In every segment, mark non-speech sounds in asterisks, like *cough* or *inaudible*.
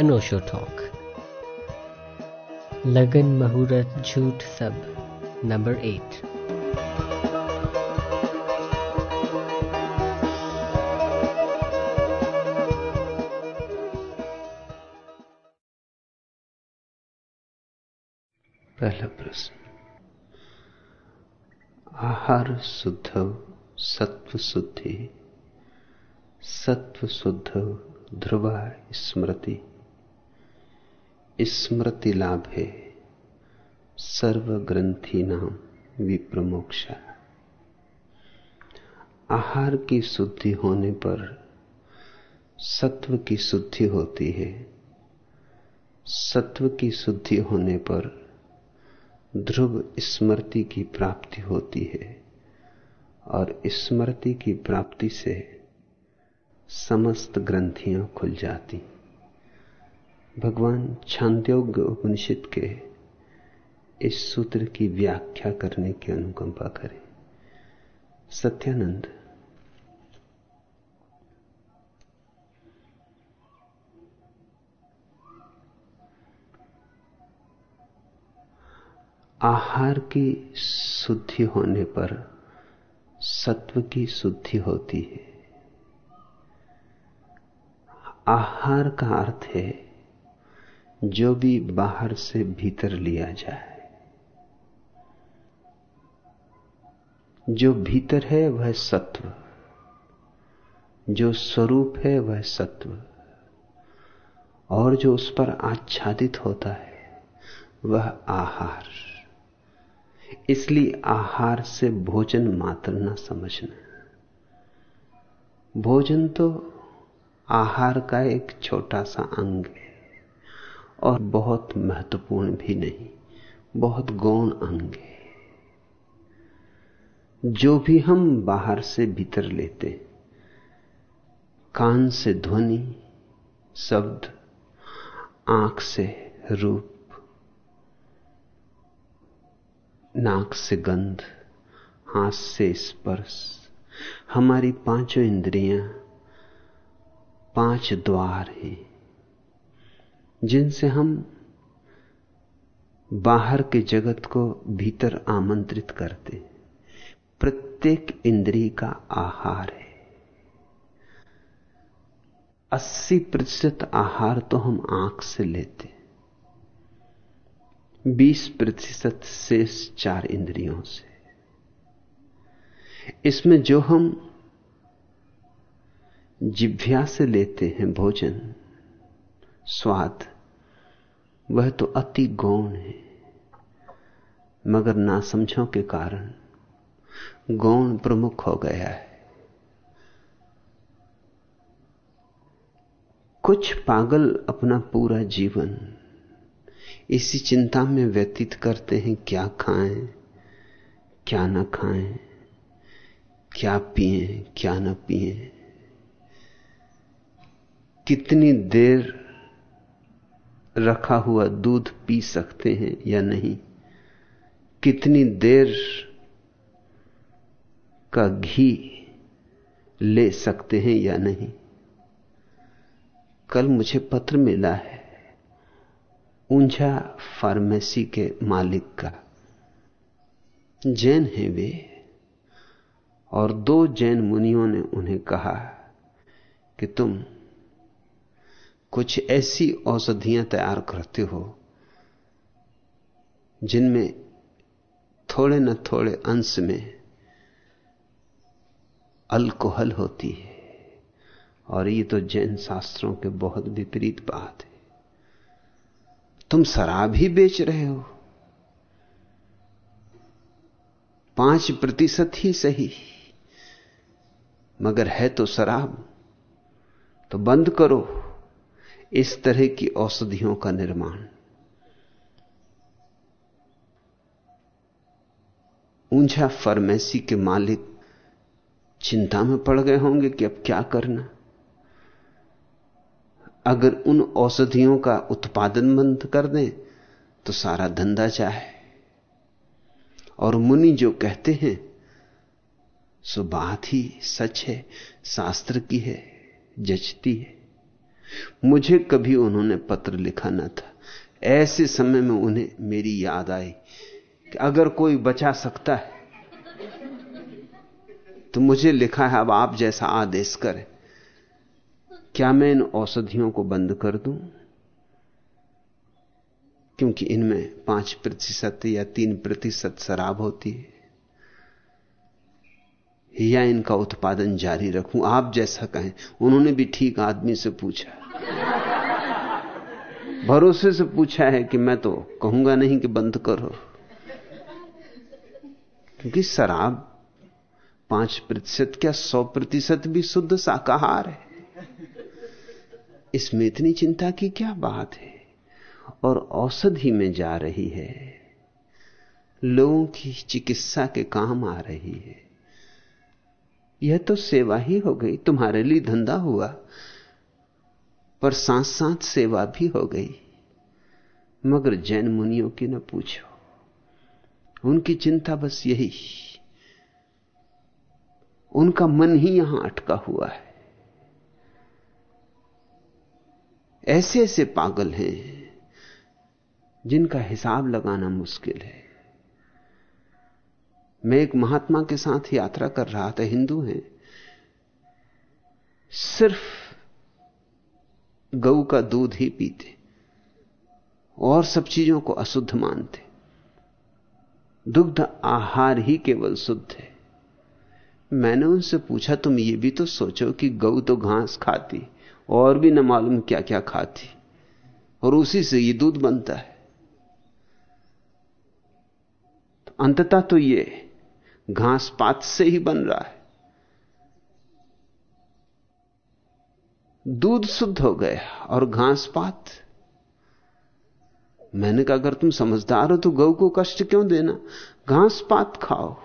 अनोशो talk. लगन मुहूर्त झूठ सब, नंबर एट। पहला प्रश्न। आहार शुद्ध सत्व शुद्धि। सत्व शुद्ध ध्रुवा स्मृति। स्मृति लाभ है। सर्व ग्रंथि नाम विप्रमोक्षा। आहार की शुद्धि होने पर सत्व की शुद्धि होती है। सत्व की शुद्धि होने पर ध्रुव स्मृति की प्राप्ति होती है और स्मृति की प्राप्ति से समस्त ग्रंथियाँ खुल जाती भगवान छांदोग्य उपनिषद के इस सूत्र की व्याख्या करने की अनुकंपा करें। सत्यानंद। आहार की शुद्धि होने पर सत्व की शुद्धि होती है। आहार का अर्थ है जो भी बाहर से भीतर लिया जाए। जो भीतर है वह सत्व, जो स्वरूप है वह सत्व, और जो उस पर आच्छादित होता है वह आहार। इसलिए आहार से भोजन मात्र न समझना। भोजन तो आहार का एक छोटा सा अंग है। और बहुत महत्वपूर्ण भी नहीं, बहुत गौण अंग है। जो भी हम बाहर से भीतर लेते कान से ध्वनि, शब्द, आँख से रूप, नाक से गंध, हाथ से स्पर्श, हमारी पाँचों इंद्रियाँ पाँच द्वार हैं। जिनसे हम बाहर के जगत को भीतर आमंत्रित करते प्रत्येक इंद्री का आहार है। अस्सी प्रतिशत आहार तो हम आँख से लेते बीस प्रतिशत शेष चार इंद्रियों से। इसमें जो हम जिभ्या से लेते हैं भोजन स्वाद, वह तो अति गौण है। मगर नासमझों के कारण गौण प्रमुख हो गया है। कुछ पागल अपना पूरा जीवन इसी चिंता में व्यतीत करते हैं, क्या खाएँ, क्या ना खाएँ, क्या पिए, क्या ना पिए। कितनी देर रखा हुआ दूध पी सकते हैं या नहीं? कितनी देर का घी ले सकते हैं या नहीं? कल मुझे पत्र मिला है, ऊंझा फार्मेसी के मालिक का। जैन है वे, और दो जैन मुनियों ने उन्हें कहा कि तुम कुछ ऐसी औषधियाँ तैयार करते हो, जिनमें थोड़े न थोड़े अंश में अल्कोहल होती है, और ये तो जैन शास्त्रों के बहुत विपरीत बात है। तुम शराब ही बेच रहे हो। पाँच प्रतिशत ही सही, मगर है तो शराब तो बंद करो। इस तरह की औषधियों का निर्माण। ऊंझा फार्मेसी के मालिक चिंता में पड़ गए होंगे कि अब क्या करना। अगर उन औषधियों का उत्पादन बंद कर दें तो सारा धंधा चाहे। और मुनि जो कहते हैं, सो बात ही सच है, शास्त्र की है, जचती है। मुझे कभी उन्होंने पत्र लिखा न था। ऐसे समय में उन्हें मेरी याद आई कि अगर कोई बचा सकता है तो मुझे लिखा है, अब आप जैसा आदेश करें। क्या मैं इन औषधियों को बंद कर दूँ? क्योंकि इनमें पाँच प्रतिशत या तीन प्रतिशत शराब होती है। या इनका उत्पादन जारी रखूँ? आप जैसा कहें। उन्होंने भी ठीक आदमी से पूछा। भरोसे से पूछा है कि मैं तो कहूँगा नहीं कि बंद करो। क्योंकि शराब पाँच प्रतिशत, क्या सौ प्रतिशत भी शुद्ध शाकाहार है? इसमें इतनी चिंता की क्या बात है? और औषधि में जा रही है। लोगों की चिकित्सा के काम आ रही है। यह तो सेवा ही हो गई, तुम्हारे लिए धंधा हुआ। पर साथ साथ सेवा भी हो गई। मगर जैन मुनियों की न पूछो। उनकी चिंता बस यही। उनका मन ही यहाँ अटका हुआ है। ऐसे ऐसे पागल हैं, जिनका हिसाब लगाना मुश्किल है। मैं एक महात्मा के साथ यात्रा कर रहा था, हिंदू हैं। सिर्फ़ गऊ का दूध ही पीते, और सब चीज़ों को अशुद्ध मानते। दुग्ध आहार ही केवल शुद्ध है। मैंने उनसे पूछा, तुम ये भी तो सोचो कि गऊ तो घास खाती, और भी न मालूम क्या क्या खाती, और उसी से ये दूध बनता है। तो अंततः तो ये घास पात से ही बन रहा है। दूध शुद्ध हो गया और घास पात। मैंने कहा, अगर तुम समझदार हो तो गौ को कष्ट क्यों देना? घास पात खाओ,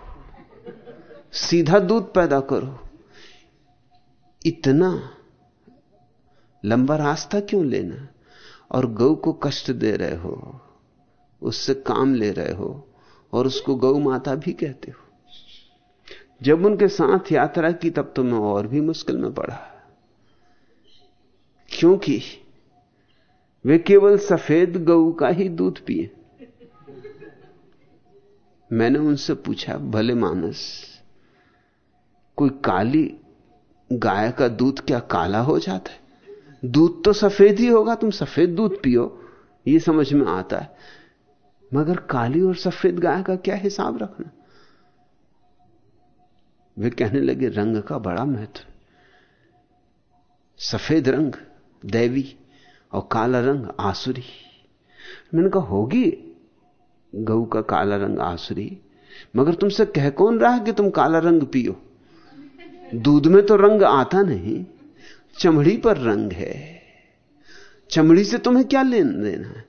सीधा दूध पैदा करो। इतना लंबा रास्ता क्यों लेना? और गौ को कष्ट दे रहे हो, उससे काम ले रहे हो, और उसको गौ माता भी कहते हो। जब उनके साथ यात्रा की तब तो मैं और भी मुश्किल में पड़ा। क्योंकि वे केवल सफ़ेद गऊ का ही दूध पिए। मैंने उनसे पूछा, भले मानस, कोई काली गाय का दूध क्या काला हो जाता है? दूध तो सफ़ेद ही होगा, तुम सफ़ेद दूध पियो, ये समझ में आता है। मगर काली और सफ़ेद गाय का क्या हिसाब रखना? वे कहने लगे, रंग का बड़ा महत्व सफ़ेद रंग दैवी और काला रंग आसुरी। मैंने कहा, होगी गऊ का काला रंग आसुरी, मगर तुमसे कह कौन रहा कि तुम काला रंग पियो? दूध में तो रंग आता नहीं, चमड़ी पर रंग है। चमड़ी से तुम्हें क्या लेन देना है?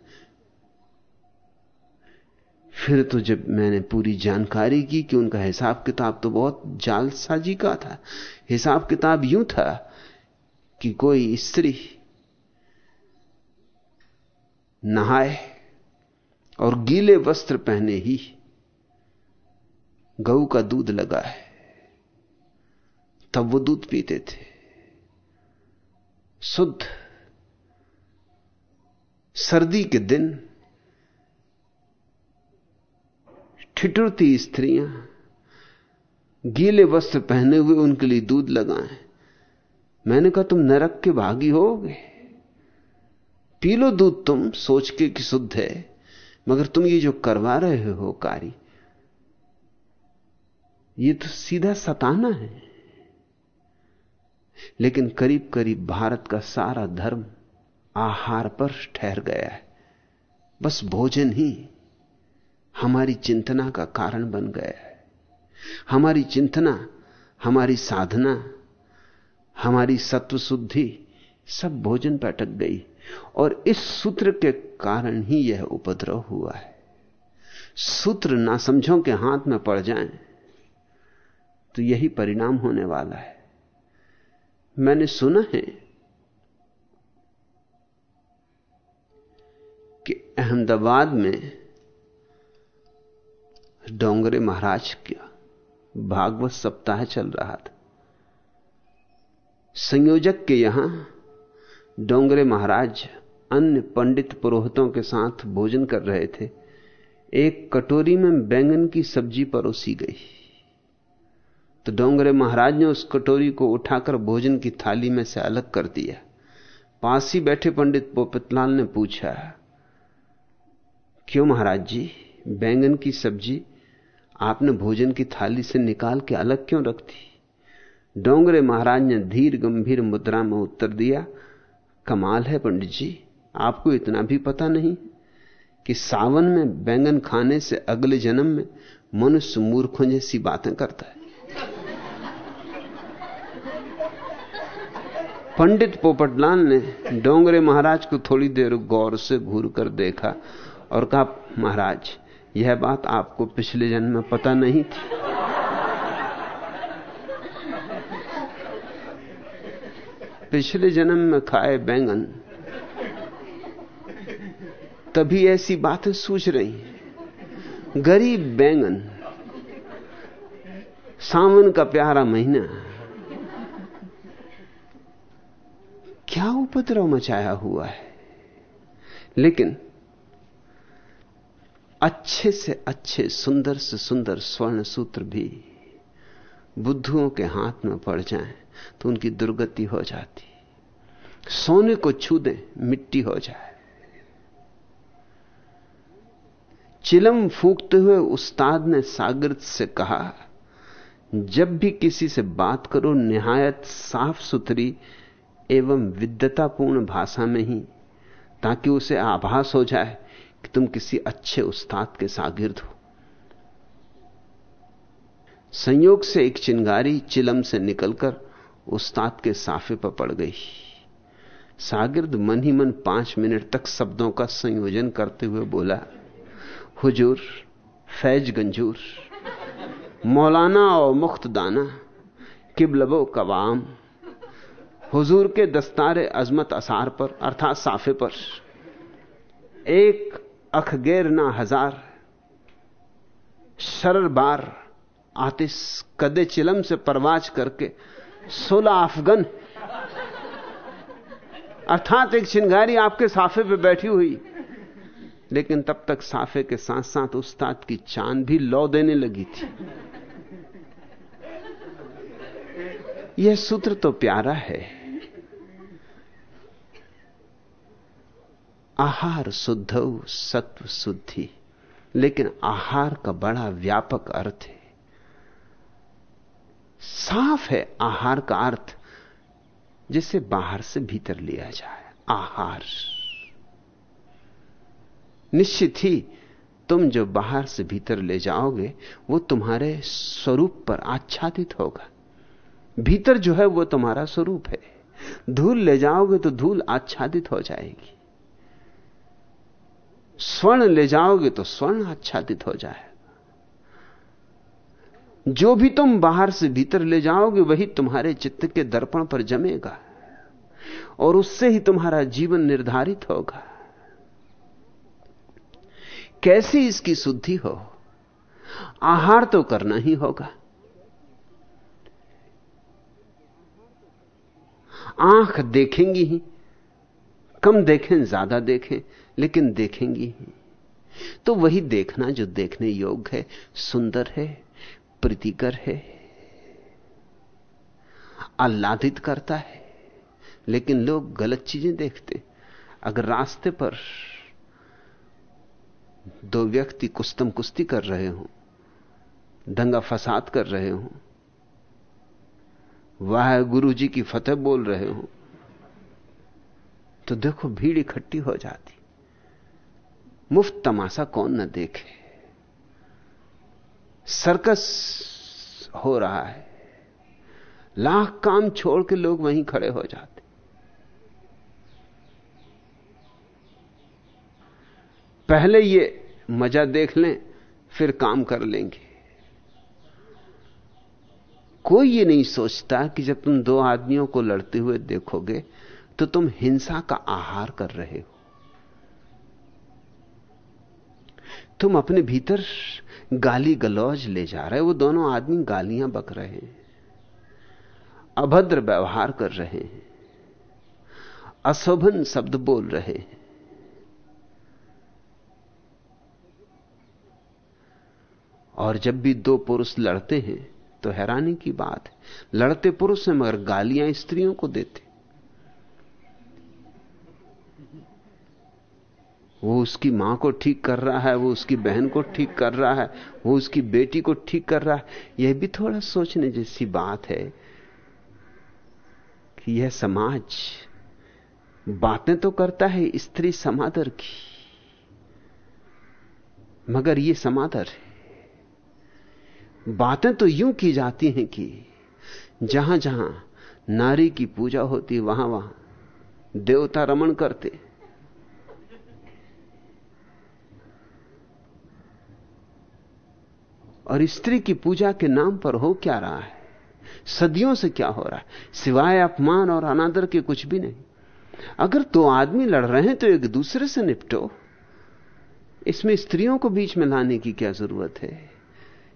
फिर तो जब मैंने पूरी जानकारी की कि उनका हिसाब किताब तो बहुत जालसाजी का था, हिसाब किताब यूँ था कि कोई स्त्री नहाए और गीले वस्त्र पहने ही गऊ का दूध लगा है तब वो दूध पीते थे। शुद्ध सर्दी के दिन ठिठुरती स्त्रियाँ गीले वस्त्र पहने हुए उनके लिए दूध लगाएँ। मैंने कहा, तुम नरक के भागी होगे। पी लो दूध तुम, सोच के कि शुद्ध है, मगर तुम ये जो करवा रहे हो कार्य ये तो सीधा सताना है। लेकिन करीब करीब भारत का सारा धर्म आहार पर ठहर गया है। बस भोजन ही हमारी चिंतना का कारण बन गया है। हमारी चिंतना, हमारी साधना, हमारी सत्व शुद्धि सब भोजन पर अटक गई और इस सूत्र के कारण ही यह उपद्रव हुआ है। सूत्र ना समझो के हाथ में पड़ जाएँ तो यही परिणाम होने वाला है। मैंने सुना है कि अहमदाबाद में डोंगरे महाराज का भागवत सप्ताह चल रहा था। संयोजक के यहाँ डोंगरे महाराज अन्य पंडित पुरोहितों के साथ भोजन कर रहे थे। एक कटोरी में बैंगन की सब्ज़ी परोसी गई। तो डोंगरे महाराज ने उस कटोरी को उठाकर भोजन की थाली में से अलग कर दिया। पास ही बैठे पंडित पोपतलाल ने पूछा, क्यों महाराज जी, बैंगन की सब्ज़ी आपने भोजन की थाली से निकाल के अलग क्यों रख दी? डोंगरे महाराज ने धीर गंभीर मुद्रा में उत्तर दिया, कमाल है पंडित जी, आपको इतना भी पता नहीं कि सावन में बैंगन खाने से अगले जन्म में मनुष्य मूर्खों जैसी बातें करता है। पंडित पोपटलाल ने डोंगरे महाराज को थोड़ी देर गौर से घूर कर देखा और कहा, महाराज यह बात आपको पिछले जन्म में पता नहीं थी। पिछले जन्म में खाए बैंगन। तभी ऐसी बातें सूझ रही गरीब बैंगन। सावन का प्यारा महीना। क्या उपद्रव मचाया हुआ है? लेकिन अच्छे से अच्छे, सुंदर से सुंदर स्वर्ण सूत्र भी बुद्धुओं के हाथ में पड़ जाएँ तो उनकी दुर्गति हो जाती। सोने को छू दें, मिट्टी हो जाए। चिलम फूकते हुए उस्ताद ने सागरत से कहा, जब भी किसी से बात करो, निहायत साफ़ सुथरी एवं विद्यतापूर्ण भाषा में ही, ताकि उसे आभास हो जाए। कि तुम किसी अच्छे उस्ताद के सागिर्द हो। संयोग से एक चिंगारी चिलम से निकलकर उस्ताद के साफे पर पड़ गई। सागिर्द मन ही मन पाँच मिनट तक शब्दों का संयोजन करते हुए बोला, हुजूर, फैज गंजूर, मौलाना और मुख्त दाना किबलबो कवाम, हुजूर के दस्तारे अजमत असार पर, अर्थात साफे पर, एक अखगैर ना हज़ार, शरर बार आतिश कदे चिलम से परवाज करके सोलह अफगन। अर्थात एक चिंगारी आपके साफे पे बैठी हुई, लेकिन तब तक साफे के साथ साथ उस्ताद की चाँद भी लौ देने लगी थी। यह सूत्र तो प्यारा है। आहार शुद्ध सत्व शुद्धि। लेकिन आहार का बड़ा व्यापक अर्थ है। साफ़ है आहार का अर्थ, जिसे बाहर से भीतर लिया जाए। आहार। निश्चित ही, तुम जो बाहर से भीतर ले जाओगे, वो तुम्हारे स्वरूप पर आच्छादित होगा। भीतर जो है, वो तुम्हारा स्वरूप है। धूल ले जाओगे तो धूल आच्छादित हो जाएगी। स्वर्ण ले जाओगे तो स्वर्ण आच्छादित हो जाएगा। जो भी तुम बाहर से भीतर ले जाओगे, वही तुम्हारे चित्त के दर्पण पर जमेगा और उससे ही तुम्हारा जीवन निर्धारित होगा। कैसी इसकी शुद्धि हो? आहार तो करना ही होगा। आँख देखेंगी ही, कम देखें, ज़्यादा देखें। लेकिन देखेंगी ही। तो वही देखना जो देखने योग्य है, सुंदर है, प्रीतिकर है, आह्लादित करता है। लेकिन लोग गलत चीज़ें देखते। अगर रास्ते पर दो व्यक्ति कुस्तम कुश्ती कर रहे हो, दंगा फसाद कर रहे हो, वाह गुरु जी की फतेह बोल रहे हो तो देखो भीड़ इकट्ठी हो जाती। मुफ़्त तमाशा कौन न देखे। सर्कस हो रहा है। लाख काम छोड़ के लोग वहीं खड़े हो जाते। पहले ये मज़ा देख लें, फिर काम कर लेंगे। कोई ये नहीं सोचता कि जब तुम दो आदमियों को लड़ते हुए देखोगे तो तुम हिंसा का आहार कर रहे हो। तुम अपने भीतर गाली गलौज ले जा रहे हो। वो दोनों आदमी गालियाँ बक रहे हैं। अभद्र व्यवहार कर रहे हैं। अशोभन शब्द बोल रहे हैं। और जब भी दो पुरुष लड़ते हैं तो हैरानी की बात है। लड़ते पुरुष हैं, मगर गालियाँ स्त्रियों को देते वो उसकी माँ को ठीक कर रहा है, वो उसकी बहन को ठीक कर रहा है, वो उसकी बेटी को ठीक कर रहा है। यह भी थोड़ा सोचने जैसी बात है कि यह समाज बातें तो करता है, स्त्री समादर की। मगर यह समादर है बातें तो यूँ की जाती हैं कि जहाँ जहाँ नारी की पूजा होती, वहाँ वहाँ देवता रमण करते। और स्त्री की पूजा के नाम पर हो क्या रहा है? सदियों से क्या हो रहा है? सिवाय अपमान और अनादर के कुछ भी नहीं। अगर दो आदमी लड़ रहे हैं तो एक दूसरे से निपटो। इसमें स्त्रियों को बीच में लाने की क्या ज़रूरत है?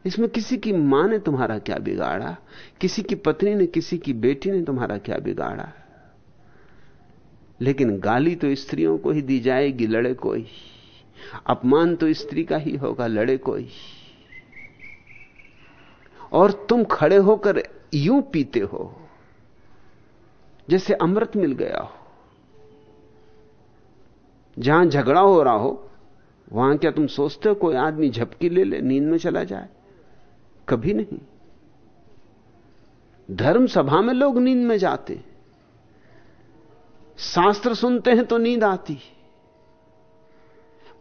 इसमें किसी की माँ ने तुम्हारा क्या बिगाड़ा? किसी की पत्नी ने, किसी की बेटी ने तुम्हारा क्या बिगाड़ा? लेकिन गाली तो स्त्रियों को ही दी जाएगी, लड़े कोई। अपमान तो स्त्री का ही होगा, लड़े कोई। और तुम खड़े होकर यूँ पीते हो, जैसे अमृत मिल गया हो। जहाँ झगड़ा हो रहा हो, वहाँ क्या तुम सोचते हो कोई आदमी झपकी ले ले, नींद में चला जाए? कभी नहीं। धर्म सभा में लोग नींद में जाते शास्त्र सुनते हैं तो नींद आती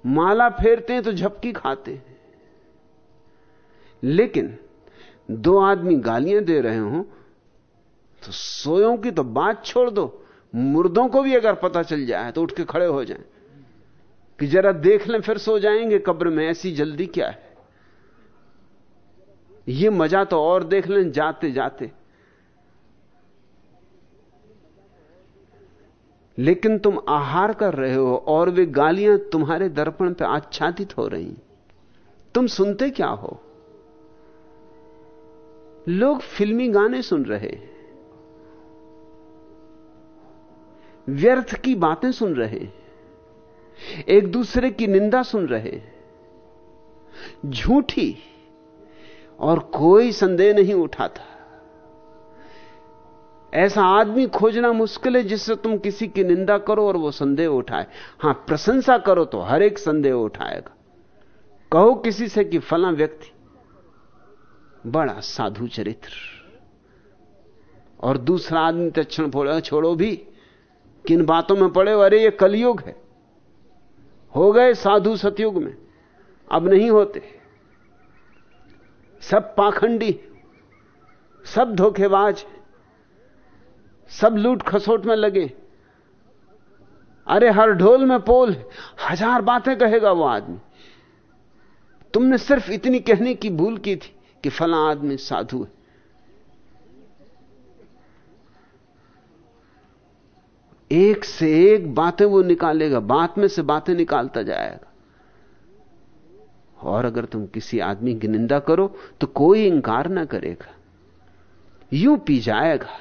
माला फेरते हैं तो झपकी खाते हैं। लेकिन दो आदमी गालियाँ दे रहे हो तो सोयों की तो बात छोड़ दो। मुर्दों को भी अगर पता चल जाए तो उठ के खड़े हो जाएँ। कि जरा देख लें, फिर सो जाएँगे कब्र में, ऐसी जल्दी क्या है? ये मज़ा तो और देख लें, जाते जाते। लेकिन तुम आहार कर रहे हो और वे गालियाँ तुम्हारे दर्पण पर आच्छादित हो रही। तुम सुनते क्या हो? लोग फिल्मी गाने सुन रहे हैं। व्यर्थ की बातें सुन रहे हैं। एक दूसरे की निंदा सुन रहे हैं। झूठी और कोई संदेह नहीं उठाता। ऐसा आदमी खोजना मुश्किल है जिससे तुम किसी की निंदा करो और वो संदेह उठाए। हाँ, प्रशंसा करो तो हर एक संदेह उठाएगा। कहो किसी से कि फला व्यक्ति। बड़ा साधु चरित्र। और दूसरा आदमी तक्षण फोड़े छोड़ो भी, किन बातों में पड़े हो? अरे, ये कलयुग है। हो गए साधु सतयुग में, अब नहीं होते। सब पाखंडी सब धोखेबाज सब लूट खसोट में लगे अरे, हर ढोल में पोल हज़ार बातें कहेगा वो आदमी। तुमने सिर्फ़ इतनी कहने की भूल की थी। कि फला आदमी साधु है। एक से एक बातें वो निकालेगा, बात में से बातें निकालता जाएगा। और अगर तुम किसी आदमी की निंदा करो तो कोई इंकार ना करेगा। यूँ पी जाएगा।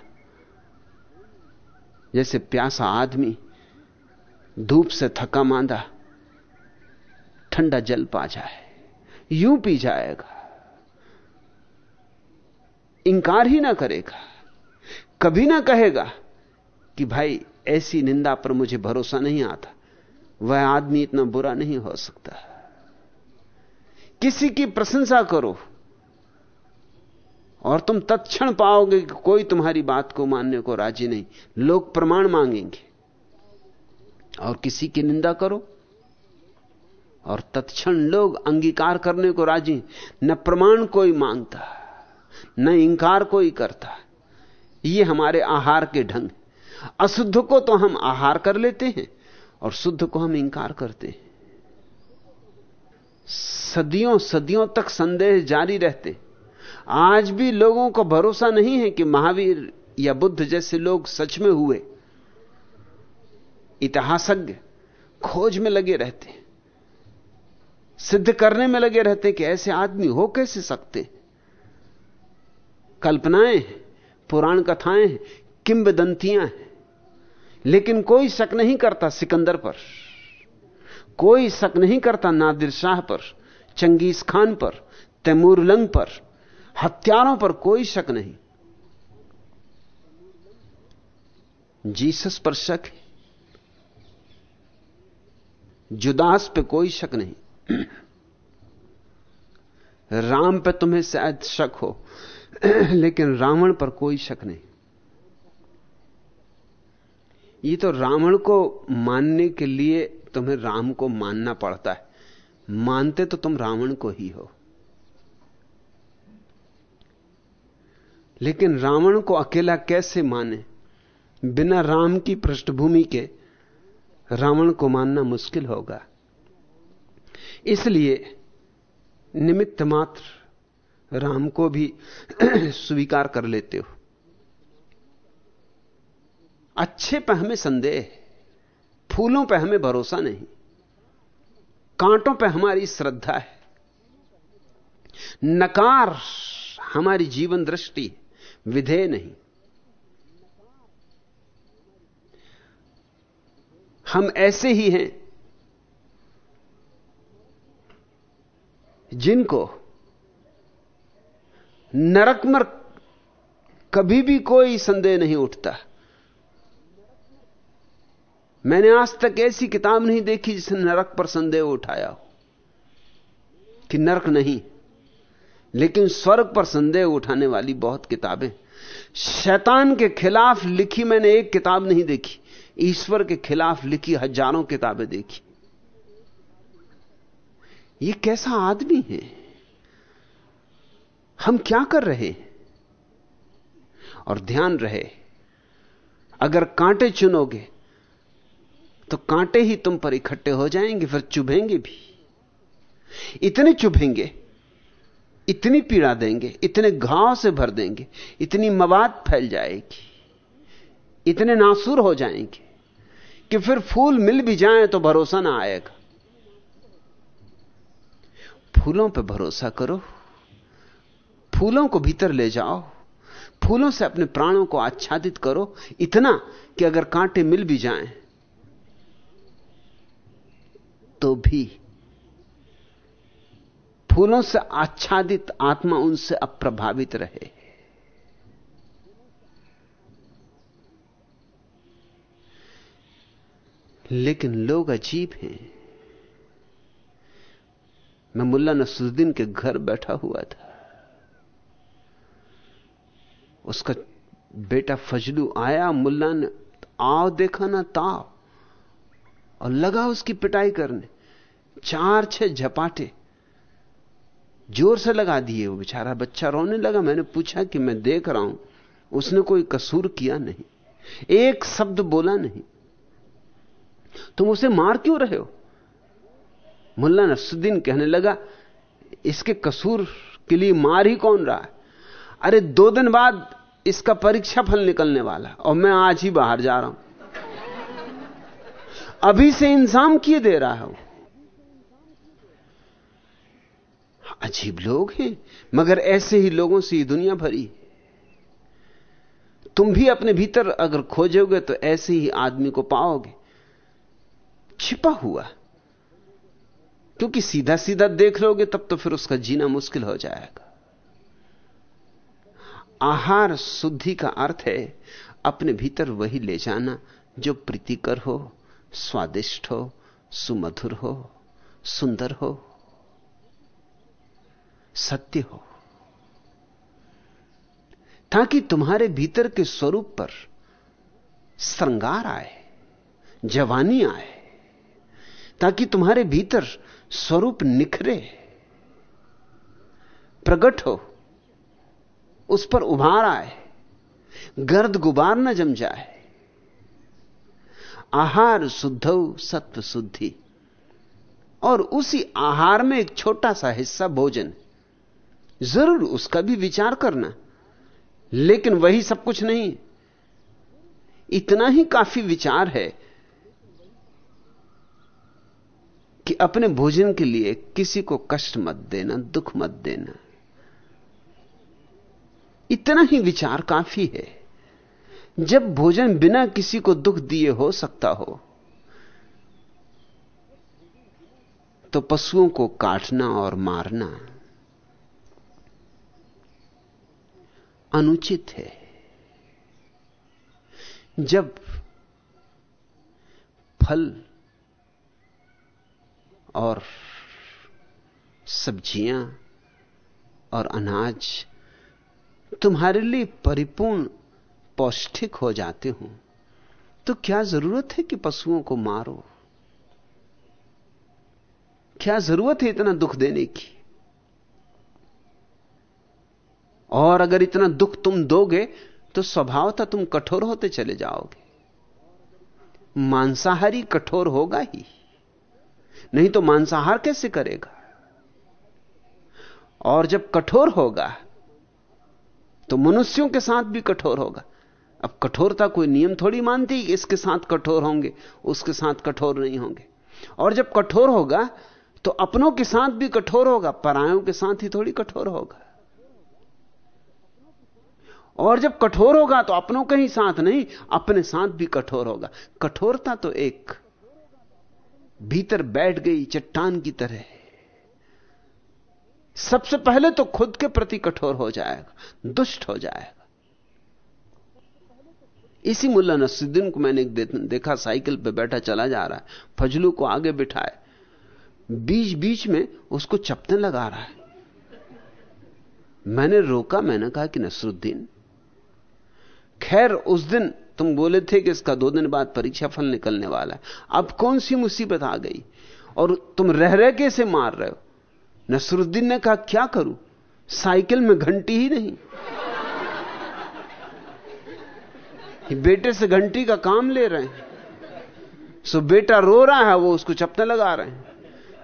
जैसे प्यासा आदमी धूप से थका मांदा, ठंडा जल पा जाए, यूँ पी जाएगा। इंकार ही ना करेगा। कभी ना कहेगा कि भाई, ऐसी निंदा पर मुझे भरोसा नहीं आता। वह आदमी इतना बुरा नहीं हो सकता। किसी की प्रशंसा करो और तुम तत्क्षण पाओगे कि कोई तुम्हारी बात को मानने को राज़ी नहीं। लोग प्रमाण मांगेंगे। और किसी की निंदा करो और तत्क्षण लोग अंगीकार करने को राज़ी। न प्रमाण कोई माँगता। न इंकार कोई करता ये हमारे आहार के ढंग अशुद्ध को तो हम आहार कर लेते हैं और शुद्ध को हम इंकार करते हैं। सदियों सदियों तक संदेह जारी रहते। आज भी लोगों को भरोसा नहीं है कि महावीर या बुद्ध जैसे लोग सच में हुए। इतिहासज्ञ खोज में लगे रहते सिद्ध करने में लगे रहते कि ऐसे आदमी हो कैसे सकते कल्पनाएँ पुराण कथाएँ किंबदंतियाँ हैं। लेकिन कोई शक नहीं करता सिकंदर पर, कोई शक नहीं करता नादिर शाह पर, चंगेज खान पर, तैमूर लंग पर, हत्यारों पर कोई शक नहीं। जीसस पर शक है, जुदास पे कोई शक नहीं। *clears throat* राम पे तुम्हें शायद शक हो। *clears throat* लेकिन रावण पर कोई शक नहीं। ये तो रावण को मानने के लिए तुम्हें राम को मानना पड़ता है। मानते तो तुम रावण को ही हो। लेकिन रावण को अकेला कैसे माने? बिना राम की पृष्ठभूमि के रावण को मानना मुश्किल होगा। इसलिए निमित्त मात्र राम को भी *clears throat* स्वीकार कर लेते हो। अच्छे पर हमें संदेह फूलों पर हमें भरोसा नहीं, कांटों पर हमारी श्रद्धा है। नकार हमारी जीवन दृष्टि विधेय नहीं। हम ऐसे ही हैं जिनको नरक में कभी भी कोई संदेह नहीं उठता। मैंने आज तक ऐसी किताब नहीं देखी जिसने नरक पर संदेह उठाया हो। कि नरक नहीं, लेकिन स्वर्ग पर संदेह उठाने वाली बहुत किताबें। शैतान के खिलाफ लिखी मैंने एक किताब नहीं देखी, ईश्वर के खिलाफ लिखी हज़ारों किताबें देखी। ये कैसा आदमी है? हम क्या कर रहे हैं? और ध्यान रहे, अगर कांटे चुनोगे तो कांटे ही तुम पर इकट्ठे हो जाएँगे, फिर चुभेंगे भी। इतने चुभेंगे, इतनी पीड़ा देंगे, इतने घाव से भर देंगे, इतनी मवाद फैल जाएगी, इतने नासुर हो जाएँगे, कि फिर फूल मिल भी जाए तो भरोसा ना आएगा। फूलों पर भरोसा करो। फूलों को भीतर ले जाओ। फूलों से अपने प्राणों को आच्छादित करो। इतना कि अगर कांटे मिल भी जाएँ तो भी। फूलों से आच्छादित आत्मा उनसे अप्रभावित रहे। लेकिन लोग अजीब हैं। मैं मुल्ला नसरुद्दीन के घर बैठा हुआ था। उसका बेटा फजलू आया, मुल्ला ने आओ देखा ना ताव और लगा उसकी पिटाई करने। चार, छह झपाटे। ज़ोर से लगा दिए वो बेचारा। बच्चा रोने लगा। मैंने पूछा कि मैं देख रहा हूँ। उसने कोई कसूर किया नहीं। एक शब्द बोला नहीं। तुम उसे मार क्यों रहे हो? मुल्ला नसुद्दीन कहने लगा, इसके कसूर के लिए मार ही कौन रहा है? अरे दो दिन बाद इसका परीक्षा फल निकलने वाला और मैं आज ही बाहर जा रहा हूँ। अभी से इंसाम किए दे रहा हूँ। अजीब लोग हैं, मगर ऐसे ही लोगों से ही दुनिया भरी। तुम भी अपने भीतर अगर खोजोगे तो ऐसे ही आदमी को पाओगे। छिपा हुआ। क्योंकि सीधा सीधा देख लोगे तब तो फिर उसका जीना मुश्किल हो जाएगा। आहार शुद्धि का अर्थ है अपने भीतर वही ले जाना जो प्रीतिकर हो, स्वादिष्ट हो, सुमधुर हो, सुंदर हो, सत्य हो। ताकि तुम्हारे भीतर के स्वरूप पर श्रृंगार आए, जवानी आए, ताकि तुम्हारे भीतर स्वरूप निखरे, प्रकट हो। उस पर उभार आए, गर्द गुबार न जम जाए। आहार शुद्ध सत्व शुद्धि। और उसी आहार में एक छोटा सा हिस्सा भोजन। ज़रूर उसका भी विचार करना, लेकिन वही सब कुछ नहीं। इतना ही काफ़ी विचार है कि अपने भोजन के लिए किसी को कष्ट मत देना, दुख मत देना। इतना ही विचार काफ़ी है। जब भोजन बिना किसी को दुख दिए हो सकता हो तो पशुओं को काटना और मारना अनुचित है। जब फल और सब्ज़ियाँ और अनाज तुम्हारे लिए परिपूर्ण पौष्टिक हो जाते हो। तो क्या ज़रूरत है कि पशुओं को मारो? क्या ज़रूरत है इतना दुख देने की? और अगर इतना दुख तुम दोगे तो स्वभाव था तुम कठोर होते चले जाओगे। मांसाहारी कठोर होगा ही। नहीं तो मांसाहार कैसे करेगा? और जब कठोर होगा तो मनुष्यों के साथ भी कठोर होगा। अब कठोरता कोई नियम थोड़ी मानती, इसके साथ कठोर होंगे, उसके साथ कठोर नहीं होंगे। और जब कठोर होगा तो अपनों के साथ भी कठोर होगा, परायों के साथ ही थोड़ी कठोर होगा। और जब कठोर होगा तो अपनों के ही साथ नहीं, अपने साथ भी कठोर होगा। कठोरता तो एक भीतर बैठ गई, चट्टान की तरह सबसे पहले तो खुद के प्रति कठोर हो जाएगा, दुष्ट हो जाएगा। इसी मुल्ला नसरुद्दीन को मैंने देखा, साइकिल पे बैठा, चला जा रहा है, फजलू को आगे बिठाए। बीच बीच में उसको चपने लगा रहा है। मैंने रोका, मैंने कहा कि नसरुद्दीन, खैर, उस दिन तुम बोले थे कि इसका दो दिन बाद परीक्षा फल निकलने वाला है। अब कौन सी मुसीबत आ गई? और तुम रह रह के इसे मार रहे हो? नसरुद्दीन ने कहा, क्या करूँ? साइकिल में घंटी ही नहीं. बेटे से घंटी का काम ले रहे हैं। सो बेटा रो रहा है, वो उसको चपने लगा रहे हैं।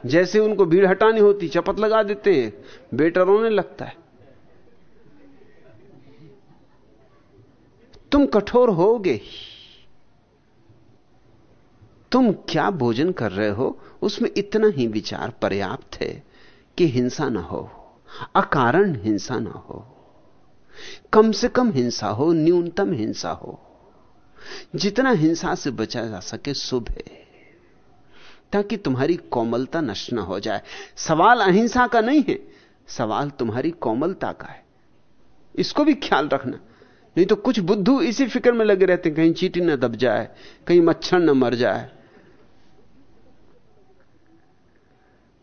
जैसे उनको भीड़ हटानी होती, चपत लगा देते हैं। बेटा रोने लगता है। तुम कठोर होगे तुम क्या भोजन कर रहे हो? उसमें इतना ही विचार पर्याप्त है। कि हिंसा ना हो, अकारण हिंसा ना हो, कम से कम हिंसा हो, न्यूनतम हिंसा हो, जितना हिंसा से बचा जा सके शुभ है, ताकि तुम्हारी कोमलता नष्ट ना हो जाए। सवाल अहिंसा का नहीं है, सवाल तुम्हारी कोमलता का है। इसको भी ख्याल रखना। नहीं तो कुछ बुद्धू इसी फ़िक्र में लगे रहते हैं, कहीं चीटी न दब जाए, कहीं मच्छर न मर जाए।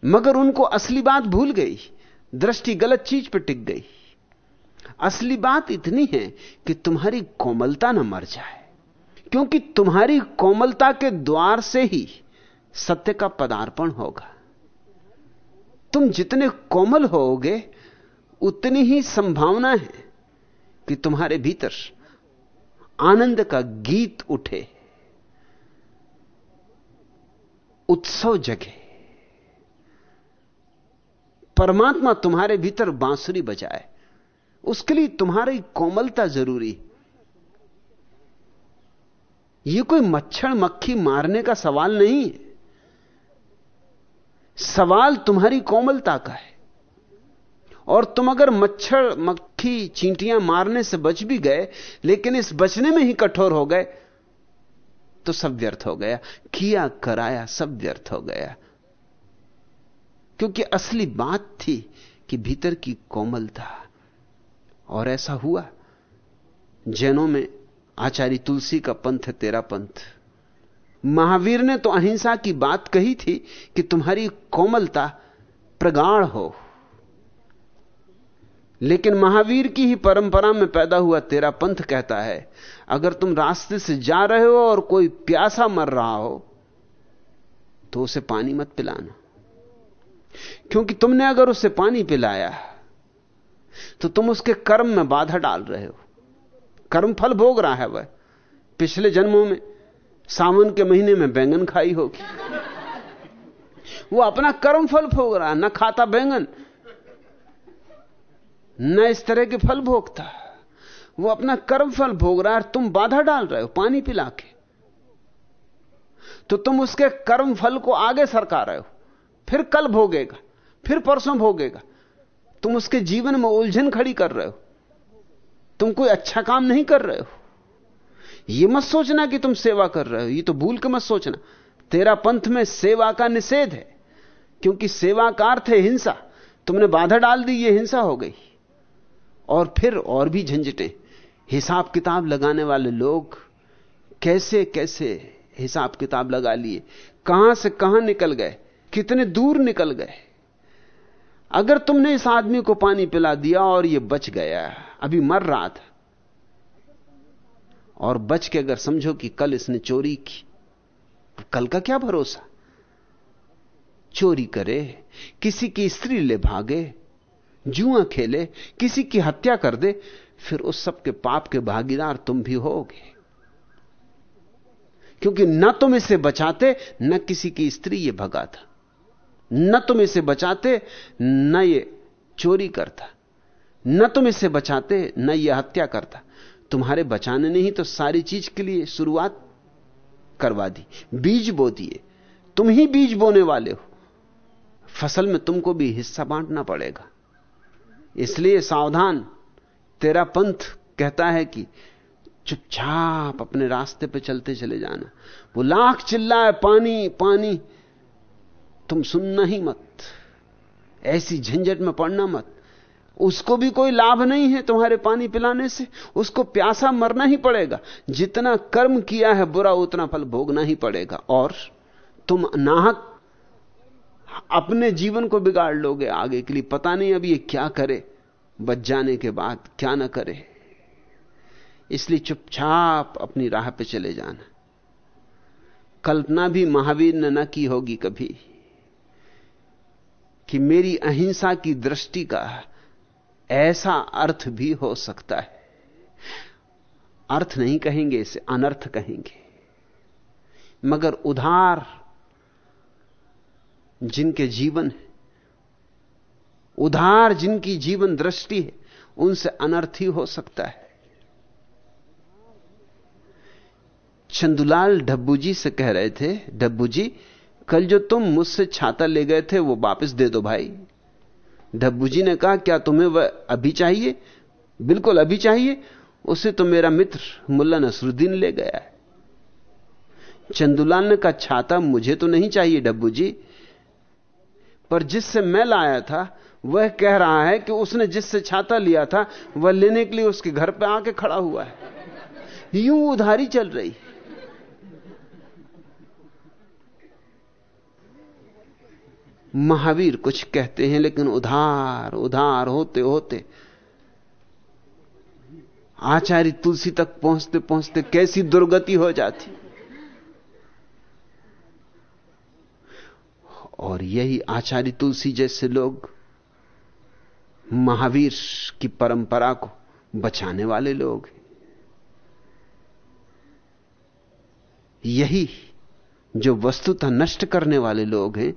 मगर उनको असली बात भूल गई। दृष्टि गलत चीज़ पर टिक गई। असली बात इतनी है कि तुम्हारी कोमलता न मर जाए। क्योंकि तुम्हारी कोमलता के द्वार से ही सत्य का पदार्पण होगा। तुम जितने कोमल होोगे उतनी ही संभावना है कि तुम्हारे भीतर आनंद का गीत उठे। उत्सव जगे। परमात्मा तुम्हारे भीतर बांसुरी बजाए। उसके लिए तुम्हारी कोमलता ज़रूरी। यह कोई मच्छर मक्खी मारने का सवाल नहीं है। सवाल तुम्हारी कोमलता का है। और तुम अगर मच्छर मक्खी चींटियाँ मारने से बच भी गए, लेकिन इस बचने में ही कठोर हो गए तो सब व्यर्थ हो गया। किया, कराया, सब व्यर्थ हो गया। क्योंकि असली बात थी कि भीतर की कोमलता। और ऐसा हुआ। जैनों में आचार्य तुलसी का पंथ है तेरा पंथ। महावीर ने तो अहिंसा की बात कही थी कि तुम्हारी कोमलता प्रगाढ़ हो। लेकिन महावीर की ही परंपरा में पैदा हुआ तेरा पंथ कहता है, अगर तुम रास्ते से जा रहे हो और कोई प्यासा मर रहा हो तो उसे पानी मत पिलाना। क्योंकि तुमने अगर उसे पानी पिलाया तो तुम उसके कर्म में बाधा डाल रहे हो। कर्म फल भोग रहा है वह। पिछले जन्मों में, सावन के महीने में बैंगन खाई होगी। वो अपना कर्म फल भोग रहा न खाता बैंगन, न इस तरह के फल भोगता। वो अपना कर्म फल भोग रहा है तुम बाधा डाल रहे हो, पानी पिला के। तो तुम उसके कर्म फल को आगे सरका रहे हो। फिर कल भोगेगा, फिर परसों भोगेगा। तुम उसके जीवन में उलझन खड़ी कर रहे हो। तुम कोई अच्छा काम नहीं कर रहे हो। यह मत सोचना कि तुम सेवा कर रहे हो, ये तो भूल के मत सोचना। तेरा पंथ में सेवा का निषेध है, क्योंकि सेवा का अर्थ है हिंसा। तुमने बाधा डाल दी, ये हिंसा हो गई। और फिर और भी झंझटें। हिसाब किताब लगाने वाले लोग कैसे कैसे हिसाब किताब लगा लिए? कहाँ से कहाँ निकल गए? कितने दूर निकल गए। अगर तुमने इस आदमी को पानी पिला दिया और यह बच गया, अभी मर रहा था। और बच के अगर समझो कि कल इसने चोरी की तो कल का क्या भरोसा? चोरी करे, किसी की स्त्री ले भागे, जुआ खेले, किसी की हत्या कर दे, फिर उस सब के पाप के भागीदार तुम भी होगे। क्योंकि न तुम इसे बचाते, न किसी की स्त्री ये भगा था न तुम इसे बचाते, न ये चोरी करता। न तुम इसे बचाते, न ये हत्या करता। तुम्हारे बचाने ने ही तो सारी चीज़ के लिए शुरुआत करवा दी, बीज बो दिए। तुम ही बीज बोने वाले हो। फ़सल में तुमको भी हिस्सा बांटना पड़ेगा। इसलिए सावधान, तेरा पंथ कहता है कि चुपचाप अपने रास्ते पे चलते चले जाना। वो लाख चिल्लाए, पानी पानी। तुम सुनना ही मत। ऐसी झंझट में पड़ना मत। उसको भी कोई लाभ नहीं है तुम्हारे पानी पिलाने से। उसको प्यासा मरना ही पड़ेगा। जितना कर्म किया है बुरा, उतना फल भोगना ही पड़ेगा। और तुम नाहक अपने जीवन को बिगाड़ लोगे आगे के लिए। पता नहीं अब ये क्या करे। बच जाने के बाद क्या ना करे। इसलिए चुपचाप अपनी राह पे चले जाना। कल्पना भी महावीर ने न की होगी कभी। कि मेरी अहिंसा की दृष्टि का ऐसा अर्थ भी हो सकता है। अर्थ नहीं कहेंगे, इसे अनर्थ कहेंगे। मगर उधार जिनके जीवन है, उधार जिनकी जीवन दृष्टि है, उनसे अनर्थ ही हो सकता है। चंदुलाल डब्बू जी से कह रहे थे, डब्बू जी कल जो तुम मुझसे छाता ले गए थे, वो वापस दे दो भाई। डब्बू जी ने कहा, क्या तुम्हें वह अभी चाहिए? बिल्कुल, अभी चाहिए। उसे तो मेरा मित्र मुल्ला नसरुद्दीन ले गया है। चंदुलाल ने कहा, छाता मुझे तो नहीं चाहिए, डब्बू जी। पर जिससे मैं लाया था, वह कह रहा है कि उसने जिससे छाता लिया था, वह लेने के लिए उसके घर पर आके खड़ा हुआ है। यूँ उधारी चल रही है। महावीर कुछ कहते हैं, लेकिन उधार उधार होते होते। आचार्य तुलसी तक पहुँचते पहुँचते कैसी दुर्गति हो जाती। और यही आचार्य तुलसी जैसे लोग महावीर की परंपरा को बचाने वाले लोग यही जो वस्तुतः नष्ट करने वाले लोग हैं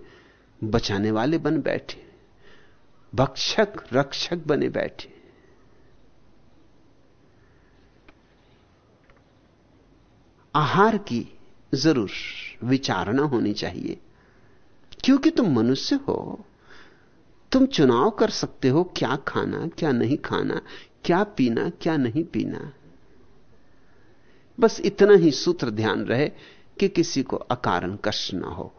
बचाने वाले बन बैठे, भक्षक, रक्षक बने बैठे। आहार की ज़रूर विचारणा होनी चाहिए, क्योंकि तुम मनुष्य हो, तुम चुनाव कर सकते हो क्या खाना, क्या नहीं खाना, क्या पीना, क्या नहीं पीना। बस इतना ही सूत्र ध्यान रहे कि किसी को अकारण कष्ट ना हो।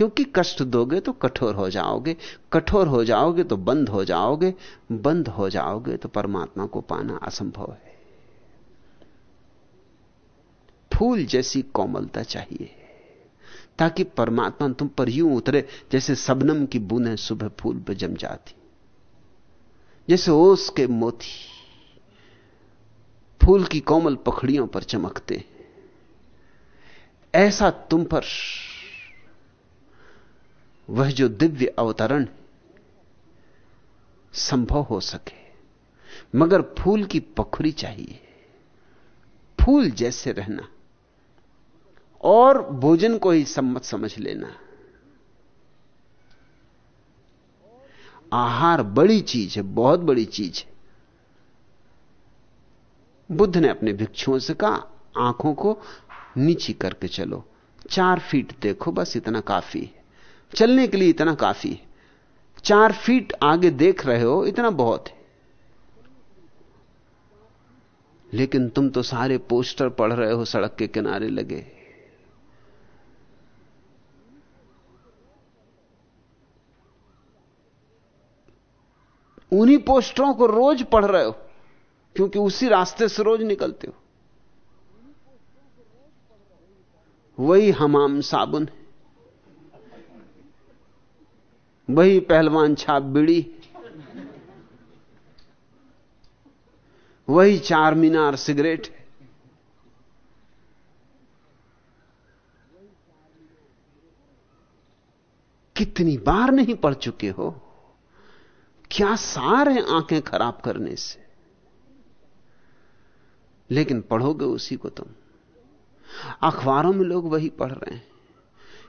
क्योंकि कष्ट दोगे तो कठोर हो जाओगे, कठोर हो जाओगे तो बंद हो जाओगे, बंद हो जाओगे तो परमात्मा को पाना असंभव है। फूल जैसी कोमलता चाहिए, ताकि परमात्मा तुम पर यूँ उतरे जैसे सबनम की बूंदें सुबह फूल पर जम जाती। जैसे ओस के मोती फूल की कोमल पखड़ियों पर चमकते ऐसा तुम पर वह जो दिव्य अवतरण संभव हो सके। मगर फूल की पखुरी चाहिए। फूल जैसे रहना। और भोजन को ही सम्मत समझ लेना। आहार बड़ी चीज़ है, बहुत बड़ी चीज़ है। बुद्ध ने अपने भिक्षुओं से कहा, आँखों को नीची करके चलो। चार फीट देखो, बस इतना काफ़ी है। चलने के लिए इतना काफ़ी है। चार फीट आगे देख रहे हो, इतना बहुत है। लेकिन तुम तो सारे पोस्टर पढ़ रहे हो, सड़क के किनारे लगे। उन्हीं पोस्टरों को रोज पढ़ रहे हो, क्योंकि उसी रास्ते से रोज निकलते हो। वही हमाम साबुन है। वही पहलवान छाप बीड़ी। वही चार मीनार सिगरेट। कितनी बार नहीं पढ़ चुके हो? क्या सार है आँखें खराब करने से? लेकिन पढ़ोगे उसी को तुम। अखबारों में लोग वही पढ़ रहे हैं।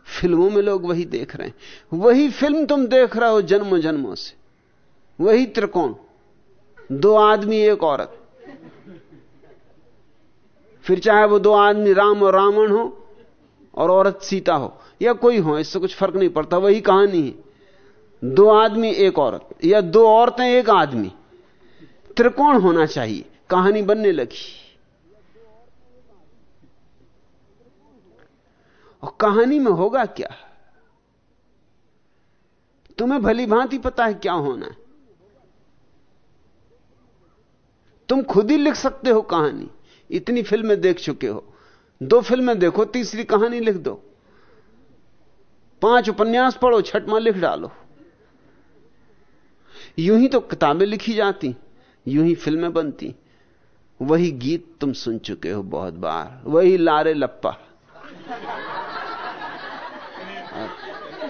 फ़िल्मों में लोग वही देख रहे हैं। वही फ़िल्म तुम देख रहे हो जन्म जन्मों से। वही त्रिकोण। दो आदमी, एक औरत। फिर चाहे वो दो आदमी राम और रावण हो और औरत सीता हो, या कोई हो, इससे कुछ फ़र्क नहीं पड़ता, वही कहानी है। दो आदमी, एक औरत। या दो औरतें, एक आदमी। त्रिकोण होना चाहिए। कहानी बनने लगी। और कहानी में होगा क्या? तुम्हें भली भांति पता है क्या होना है। तुम खुद ही लिख सकते हो कहानी। इतनी फ़िल्में देख चुके हो। दो फ़िल्में देखो, तीसरी कहानी लिख दो। पाँच उपन्यास पढ़ो, छठवा लिख डालो। यूँ ही तो किताबें लिखी जाती, यूँ ही फ़िल्में बनती। वही गीत तुम सुन चुके हो बहुत बार, वही लारे लप्पा।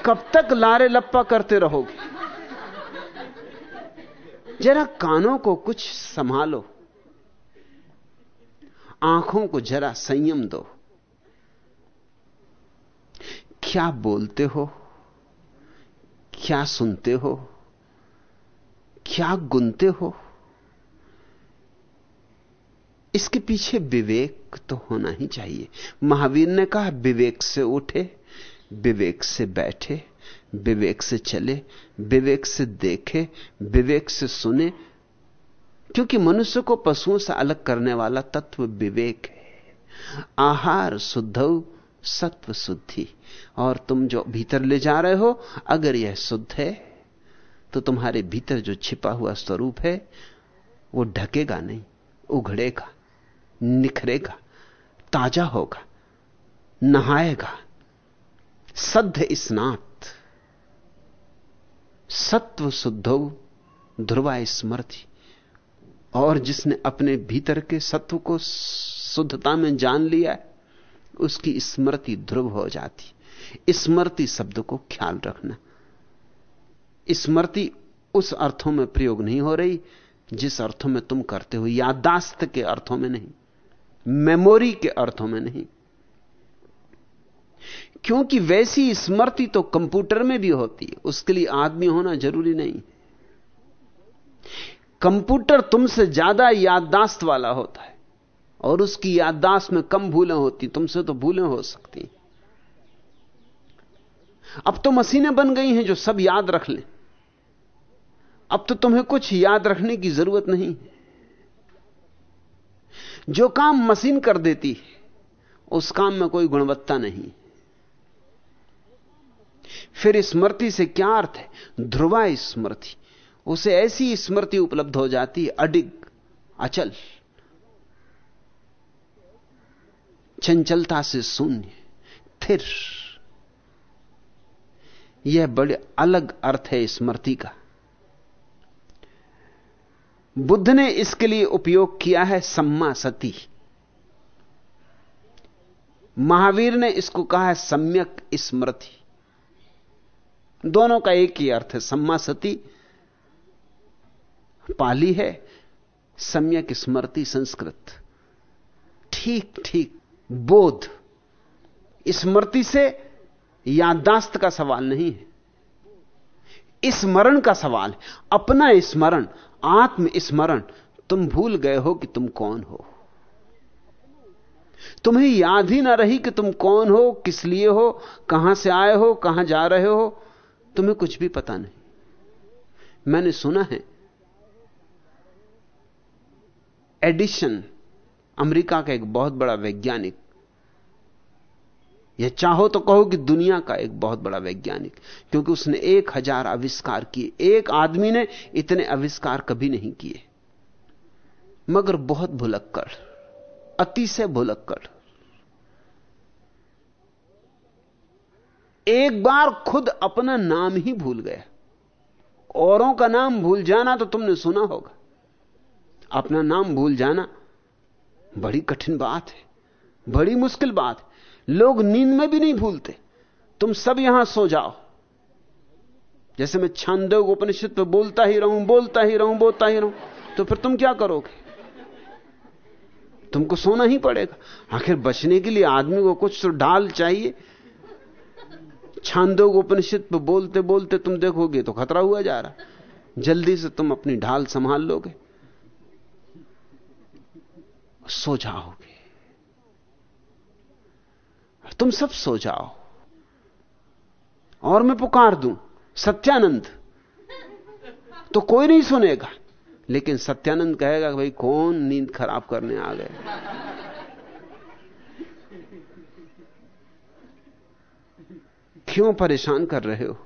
कब तक लारे लप्पा करते रहोगे? जरा कानों को कुछ संभालो। आँखों को जरा संयम दो। क्या बोलते हो? क्या सुनते हो? क्या गुनते हो? इसके पीछे विवेक तो होना ही चाहिए। महावीर ने कहा, विवेक से उठे। विवेक से बैठे, विवेक से चले, विवेक से देखे, विवेक से सुने, क्योंकि मनुष्य को पशुओं से अलग करने वाला तत्व विवेक है। आहार शुद्ध, सत्व शुद्धि। और तुम जो भीतर ले जा रहे हो, अगर यह शुद्ध है तो तुम्हारे भीतर जो छिपा हुआ स्वरूप है, वो ढकेगा नहीं, उघड़ेगा, निखरेगा, ताज़ा होगा, नहाएगा। सद्ध स्नात। सत्व शुद्धो ध्रुवा स्मृति। और जिसने अपने भीतर के सत्व को शुद्धता में जान लिया उसकी स्मृति ध्रुव हो जाती। स्मृति शब्द को ख्याल रखना। स्मृति उस अर्थों में प्रयोग नहीं हो रही, जिस अर्थों में तुम करते हो। यादाश्त के अर्थों में नहीं। मेमोरी के अर्थों में नहीं। क्योंकि वैसी स्मृति तो कंप्यूटर में भी होती है। उसके लिए आदमी होना ज़रूरी नहीं। कंप्यूटर तुमसे ज़्यादा याददाश्त वाला होता है और उसकी याददाश्त में कम भूलें होती, तुमसे तो भूलें हो सकती। अब तो मशीनें बन गई हैं जो सब याद रख लें। अब तो तुम्हें कुछ याद रखने की ज़रूरत नहीं। जो काम मशीन कर देती है, उस काम में कोई गुणवत्ता नहीं। फिर स्मृति से क्या अर्थ है? ध्रुवा स्मृति। उसे ऐसी स्मृति उपलब्ध हो जाती अडिग, अचल। चंचलता से शून्य, थिर। यह बड़े अलग अर्थ है स्मृति का। बुद्ध ने इसके लिए उपयोग किया है सम्मा सती। महावीर ने इसको कहा है सम्यक स्मृति। दोनों का एक ही अर्थ है, सम्मा सती, पाली है, सम्यक स्मृति संस्कृत। ठीक ठीक, बोध। स्मृति से याददाश्त का सवाल नहीं है। स्मरण का सवाल है। अपना स्मरण आत्म स्मरण तुम भूल गए हो कि तुम कौन हो। तुम्हें याद ही ना रही कि तुम कौन हो, किस लिए हो, कहाँ से आए हो, कहाँ जा रहे हो। तुम्हें कुछ भी पता नहीं। मैंने सुना है, एडिशन, अमेरिका का एक बहुत बड़ा वैज्ञानिक या चाहो तो कहो कि दुनिया का एक बहुत बड़ा वैज्ञानिक, क्योंकि उसने एक हज़ार आविष्कार किए। एक आदमी ने इतने आविष्कार कभी नहीं किए। मगर बहुत भुलक्कड़ अति से भुलक्कड़। एक बार खुद अपना नाम ही भूल गया औरों का नाम भूल जाना तो तुमने सुना होगा। अपना नाम भूल जाना बड़ी कठिन बात है, बड़ी मुश्किल बात है। लोग नींद में भी नहीं भूलते। तुम सब यहाँ सो जाओ। जैसे मैं छांदोग उपनिषद पर बोलता ही रहूँ, बोलता ही रहूँ, बोलता ही रहूँ तो फिर तुम क्या करोगे? तुमको सोना ही पड़ेगा। आखिर बचने के लिए आदमी को कुछ तो डाल चाहिए। छांदोग उपनिषद पर बोलते बोलते तुम देखोगे तो खतरा हुआ जा रहा। जल्दी से तुम अपनी ढाल संभाल लोगे। सो जाओगे। तुम सब सो जाओ। और मैं पुकार दूँ, सत्यानंद। तो कोई नहीं सुनेगा। लेकिन सत्यानंद कहेगा भाई कौन नींद खराब करने आ गए। क्यों परेशान कर रहे हो?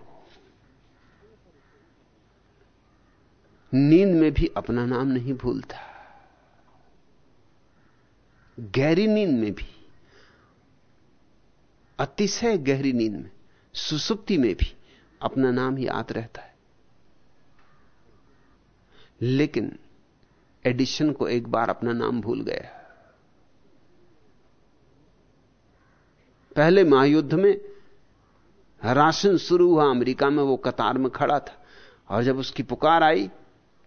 नींद में भी अपना नाम नहीं भूलता। गहरी नींद में भी, अतिशय गहरी नींद में, सुसुप्ति में भी अपना नाम याद रहता है। लेकिन एडिशन को एक बार अपना नाम भूल गया। पहले महायुद्ध में राशन शुरू हुआ अमेरिका में, वो कतार में खड़ा था। और जब उसकी पुकार आई,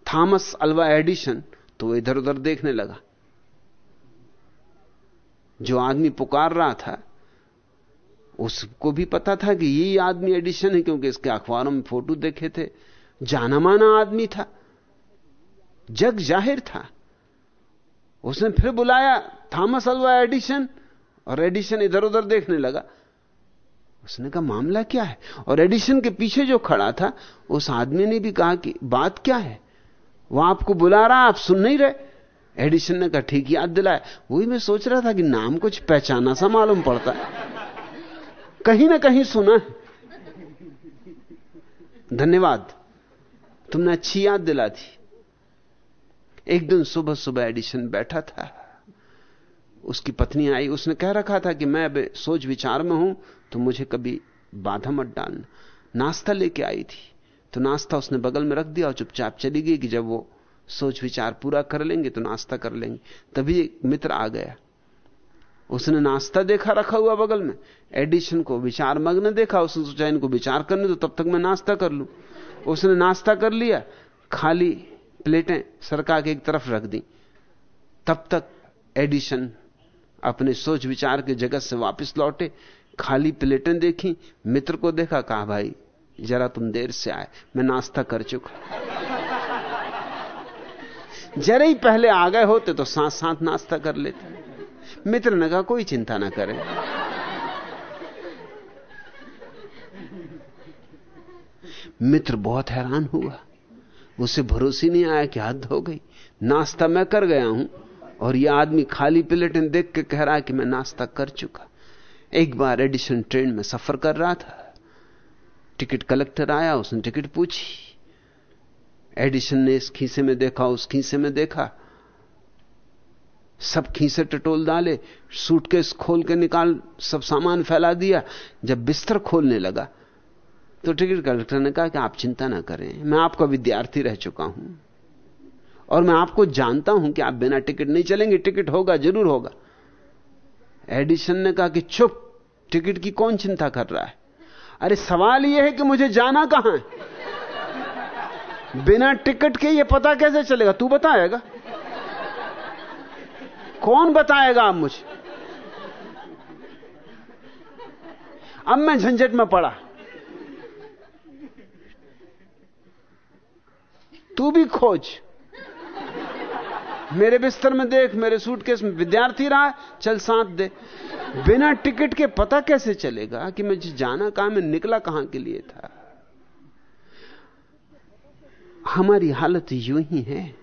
थॉमस अल्वा एडिशन तो इधर उधर देखने लगा। जो आदमी पुकार रहा था, उसको भी पता था कि यही आदमी एडिशन है, क्योंकि इसके अखबारों में फ़ोटो देखे थे। जाना माना आदमी था। जग ज़ाहिर था। उसने फिर बुलाया, थॉमस अल्वा एडिशन? और एडिशन इधर उधर देखने लगा। उसने कहा, मामला क्या है? और एडिशन के पीछे जो खड़ा था, उस आदमी ने भी कहा कि बात क्या है? वह आपको बुला रहा आप सुन नहीं रहे। एडिशन ने कहा, ठीक, याद दिलाया। वही मैं सोच रहा था कि नाम कुछ पहचाना सा मालूम पड़ता है। कहीं ना कहीं सुना है। धन्यवाद। तुमने अच्छी याद दिला दी। एक दिन सुबह सुबह एडिशन बैठा था। उसकी पत्नी आई, उसने कह रखा था कि मैं अब सोच विचार में हूँ तो मुझे कभी बाधा मत डालना। नाश्ता लेके आई थी तो नाश्ता उसने बगल में रख दिया और चुपचाप चली गई कि जब वो सोच विचार पूरा कर लेंगे तो नाश्ता कर लेंगे। तभी एक मित्र आ गया। उसने नाश्ता देखा रखा हुआ बगल में। एडिशन को, विचार मग्न देखा, उसने सोचा इनको विचार करने तो तब तक मैं नाश्ता कर लूँ। उसने नाश्ता कर लिया, खाली प्लेटें सरका के एक तरफ़ रख दी। तब तक एडिशन अपने सोच विचार के जगत से वापस लौटे, खाली प्लेटें देखी, मित्र को देखा, कहा, भाई, जरा तुम देर से आए, मैं नाश्ता कर चुका जरा ही पहले आ गए होते तो साथ साथ नाश्ता कर लेते। मित्र ने कहा, कोई चिंता ना करें। मित्र बहुत हैरान हुआ। उसे भरोसे नहीं आया कि हद हो गई। नाश्ता मैं कर गया हूँ। और यह आदमी खाली प्लेटें देख के कह रहा है कि मैं नाश्ता कर चुका। एक बार एडिशन ट्रेन में सफ़र कर रहा था। टिकट कलेक्टर आया, उसने टिकट पूछी। एडिशन ने इस खीसे में देखा, उस खीसे में देखा। सब खीसे टटोल डाले, सूटकेस खोल के निकाल, सब सामान फैला दिया। जब बिस्तर खोलने लगा तो टिकट कलेक्टर ने कहा कि आप चिंता ना करें, मैं आपका विद्यार्थी रह चुका हूँ। और मैं आपको जानता हूँ कि आप बिना टिकट नहीं चलेंगे, टिकट होगा, ज़रूर होगा। एडिशन ने कहा कि चुप, टिकट की कौन चिंता कर रहा है? अरे सवाल यह है कि मुझे जाना कहाँ है? बिना टिकट के ये पता कैसे चलेगा? तू बताएगा। कौन बताएगा आप मुझे? अब मैं झंझट में पड़ा। तू भी खोज। मेरे बिस्तर में देख, मेरे सूटकेस में, विद्यार्थी रहा, चल साथ दे। बिना टिकट के पता कैसे चलेगा कि मुझे जाना कहाँ, मैं निकला कहाँ के लिए था? हमारी हालत यूँ ही है।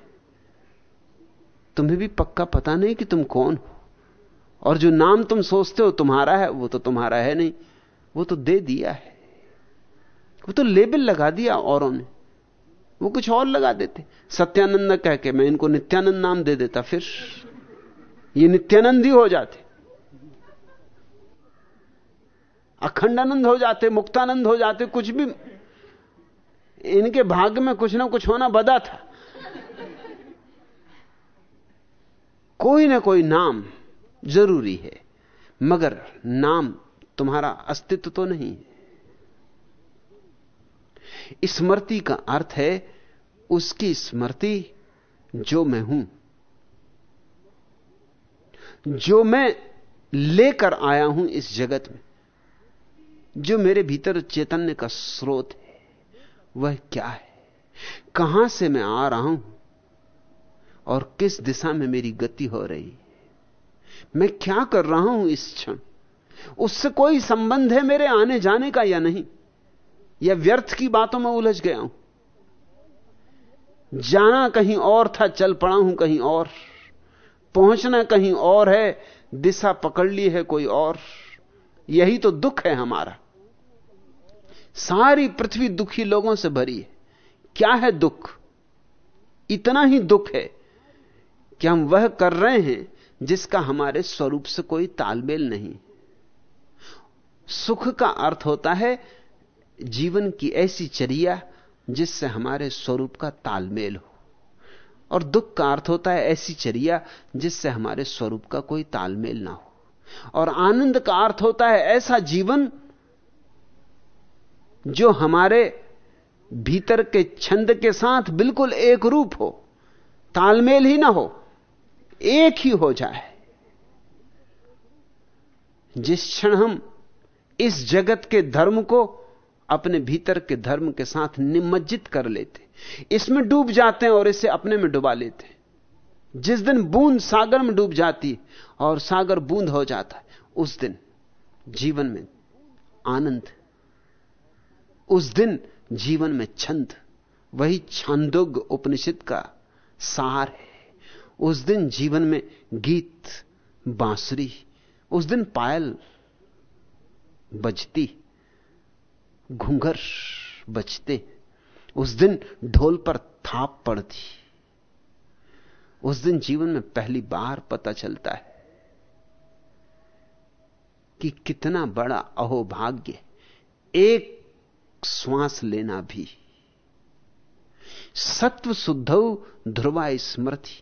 तुम्हें भी पक्का पता नहीं कि तुम कौन हो। और जो नाम तुम सोचते हो तुम्हारा है, वो तो तुम्हारा है नहीं। वो तो दे दिया है। वो तो लेबल लगा दिया औरों ने। वो कुछ और लगा देते। सत्यानंद कह के, मैं इनको नित्यानंद नाम दे देता, फिर ये नित्यानंद ही हो जाते। अखंडानंद हो जाते, मुक्तानंद हो जाते, कुछ भी। इनके भाग्य में कुछ ना कुछ होना बदा था। कोई ना कोई नाम ज़रूरी है, मगर नाम तुम्हारा अस्तित्व तो नहीं है। स्मृति का अर्थ है उसकी स्मृति, जो मैं हूँ। जो मैं लेकर आया हूँ इस जगत में, जो मेरे भीतर चैतन्य का स्रोत है, वह क्या है? कहाँ से मैं आ रहा हूँ? और किस दिशा में मेरी गति हो रही मैं क्या कर रहा हूँ इस क्षण? उससे कोई संबंध है मेरे आने जाने का या नहीं? या व्यर्थ की बातों में उलझ गया हूँ। जाना कहीं और था, चल पड़ा हूँ कहीं और। पहुँचना कहीं और है, दिशा पकड़ ली है कोई और। यही तो दुख है हमारा। सारी पृथ्वी दुखी लोगों से भरी है। क्या है दुख? इतना ही दुख है कि हम वह कर रहे हैं जिसका हमारे स्वरूप से कोई तालमेल नहीं। सुख का अर्थ होता है जीवन की ऐसी चर्या जिससे हमारे स्वरूप का तालमेल हो। और दुख का अर्थ होता है ऐसी चर्या जिससे हमारे स्वरूप का कोई तालमेल ना हो। और आनंद का अर्थ होता है ऐसा जीवन जो हमारे भीतर के छंद के साथ बिल्कुल एक रूप हो। तालमेल ही ना हो, एक ही हो जाए। जिस क्षण हम इस जगत के धर्म को अपने भीतर के धर्म के साथ निमज्जित कर लेते इसमें डूब जाते हैं और इसे अपने में डुबा लेते जिस दिन बूंद सागर में डूब जाती और सागर बूंद हो जाता है उस दिन जीवन में आनंद, उस दिन जीवन में छंद, वही छंदोग उपनिषद का सार है। उस दिन जीवन में गीत, बांसुरी, उस दिन पायल बजती घूंघर बचते। उस दिन ढोल पर थाप पड़ती। उस दिन जीवन में पहली बार पता चलता है कि कितना बड़ा अहोभाग्य एक श्वास लेना भी। सत्व शुद्ध ध्रुवा स्मृति।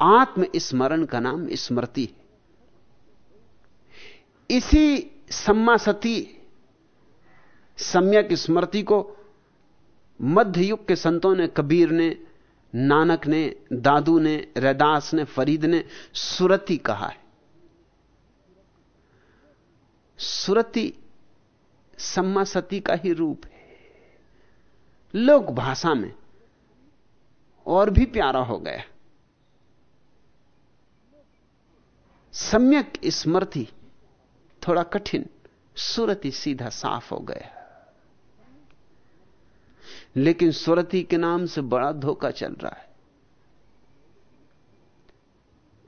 आत्म स्मरण का नाम स्मृति इसी सम्मा सती सम्यक स्मृति को मध्य युग के संतों ने, कबीर ने, नानक ने, दादू ने, रैदास ने, फरीद ने सुरति कहा है। सुरति सम्मा सती का ही रूप है। लोक भाषा में और भी प्यारा हो गया। सम्यक स्मृति थोड़ा कठिन, सुरति सीधा साफ़ हो गया। लेकिन सुरति के नाम से बड़ा धोखा चल रहा है।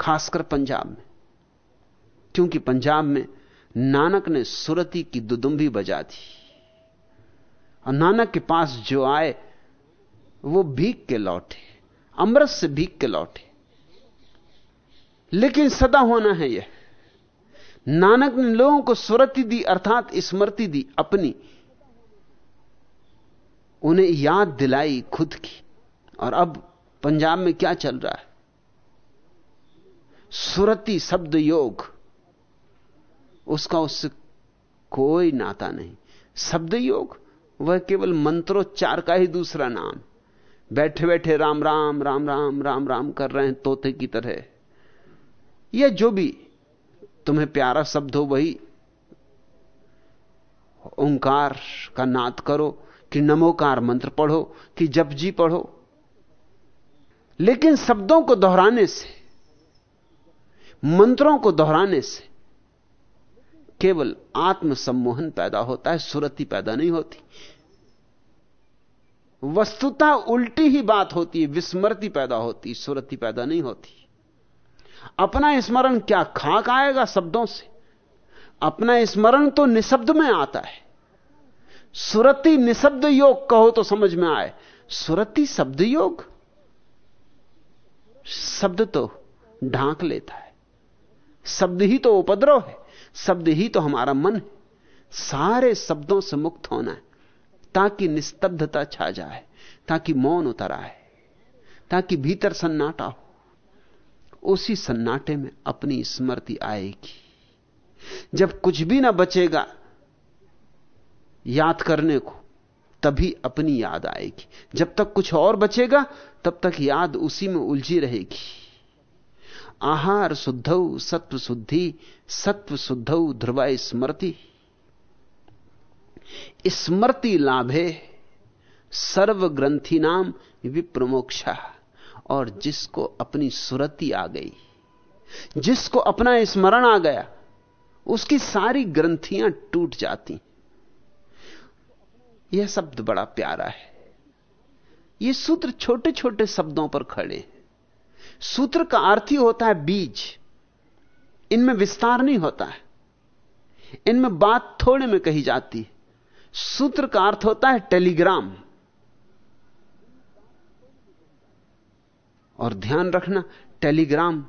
खासकर पंजाब में। क्योंकि पंजाब में नानक ने सुरति की दुदुम्बी बजा दी। और नानक के पास जो आए, वो भीख के लौटे, अमृत से भीख के लौटे। लेकिन सदा होना है यह। नानक ने लोगों को सुरति दी, अर्थात स्मृति दी अपनी। उन्हें याद दिलाई खुद की। और अब पंजाब में क्या चल रहा है? सुरति शब्द योग। उसका उससे कोई नाता नहीं। शब्द योग, वह केवल मंत्रोच्चार का ही दूसरा नाम। बैठे बैठे राम राम राम राम राम राम कर रहे हैं तोते की तरह। या जो भी तुम्हें प्यारा शब्द हो, वही ओंकार का नाद करो। कि नमोकार मंत्र पढ़ो, कि जप जी पढ़ो। लेकिन शब्दों को दोहराने से, मंत्रों को दोहराने से केवल आत्म सम्मोहन पैदा होता है, सुरति पैदा नहीं होती। वस्तुता उल्टी ही बात होती है, विस्मृति पैदा होती सुरति पैदा नहीं होती। अपना स्मरण क्या खाक आएगा शब्दों से? अपना स्मरण तो निशब्द में आता है। सुरति निशब्द योग कहो तो समझ में आए। सुरति शब्द योग? शब्द तो ढांक लेता है। शब्द ही तो उपद्रव है। शब्द ही तो हमारा मन है। सारे शब्दों से मुक्त होना है। ताकि निस्तब्धता छा जाए, ताकि मौन उतर आए, ताकि भीतर सन्नाटा हो। उसी सन्नाटे में अपनी स्मृति आएगी। जब कुछ भी ना बचेगा याद करने को, तभी अपनी याद आएगी। जब तक कुछ और बचेगा, तब तक याद उसी में उलझी रहेगी। आहार शुद्धौ, सत्व शुद्धि, सत्व शुद्धौ ध्रुवा स्मृति। स्मृति लाभे सर्व ग्रंथि नाम विप्रमोक्षा, और जिसको अपनी सुरति आ गई, जिसको अपना स्मरण आ गया, उसकी सारी ग्रंथियाँ टूट जाती। यह शब्द बड़ा प्यारा है। ये सूत्र छोटे छोटे शब्दों पर खड़े सूत्र का अर्थ ही होता है बीज। इनमें विस्तार नहीं होता है। इनमें बात थोड़े में कही जाती है। सूत्र का अर्थ होता है टेलीग्राम। और ध्यान रखना, टेलीग्राम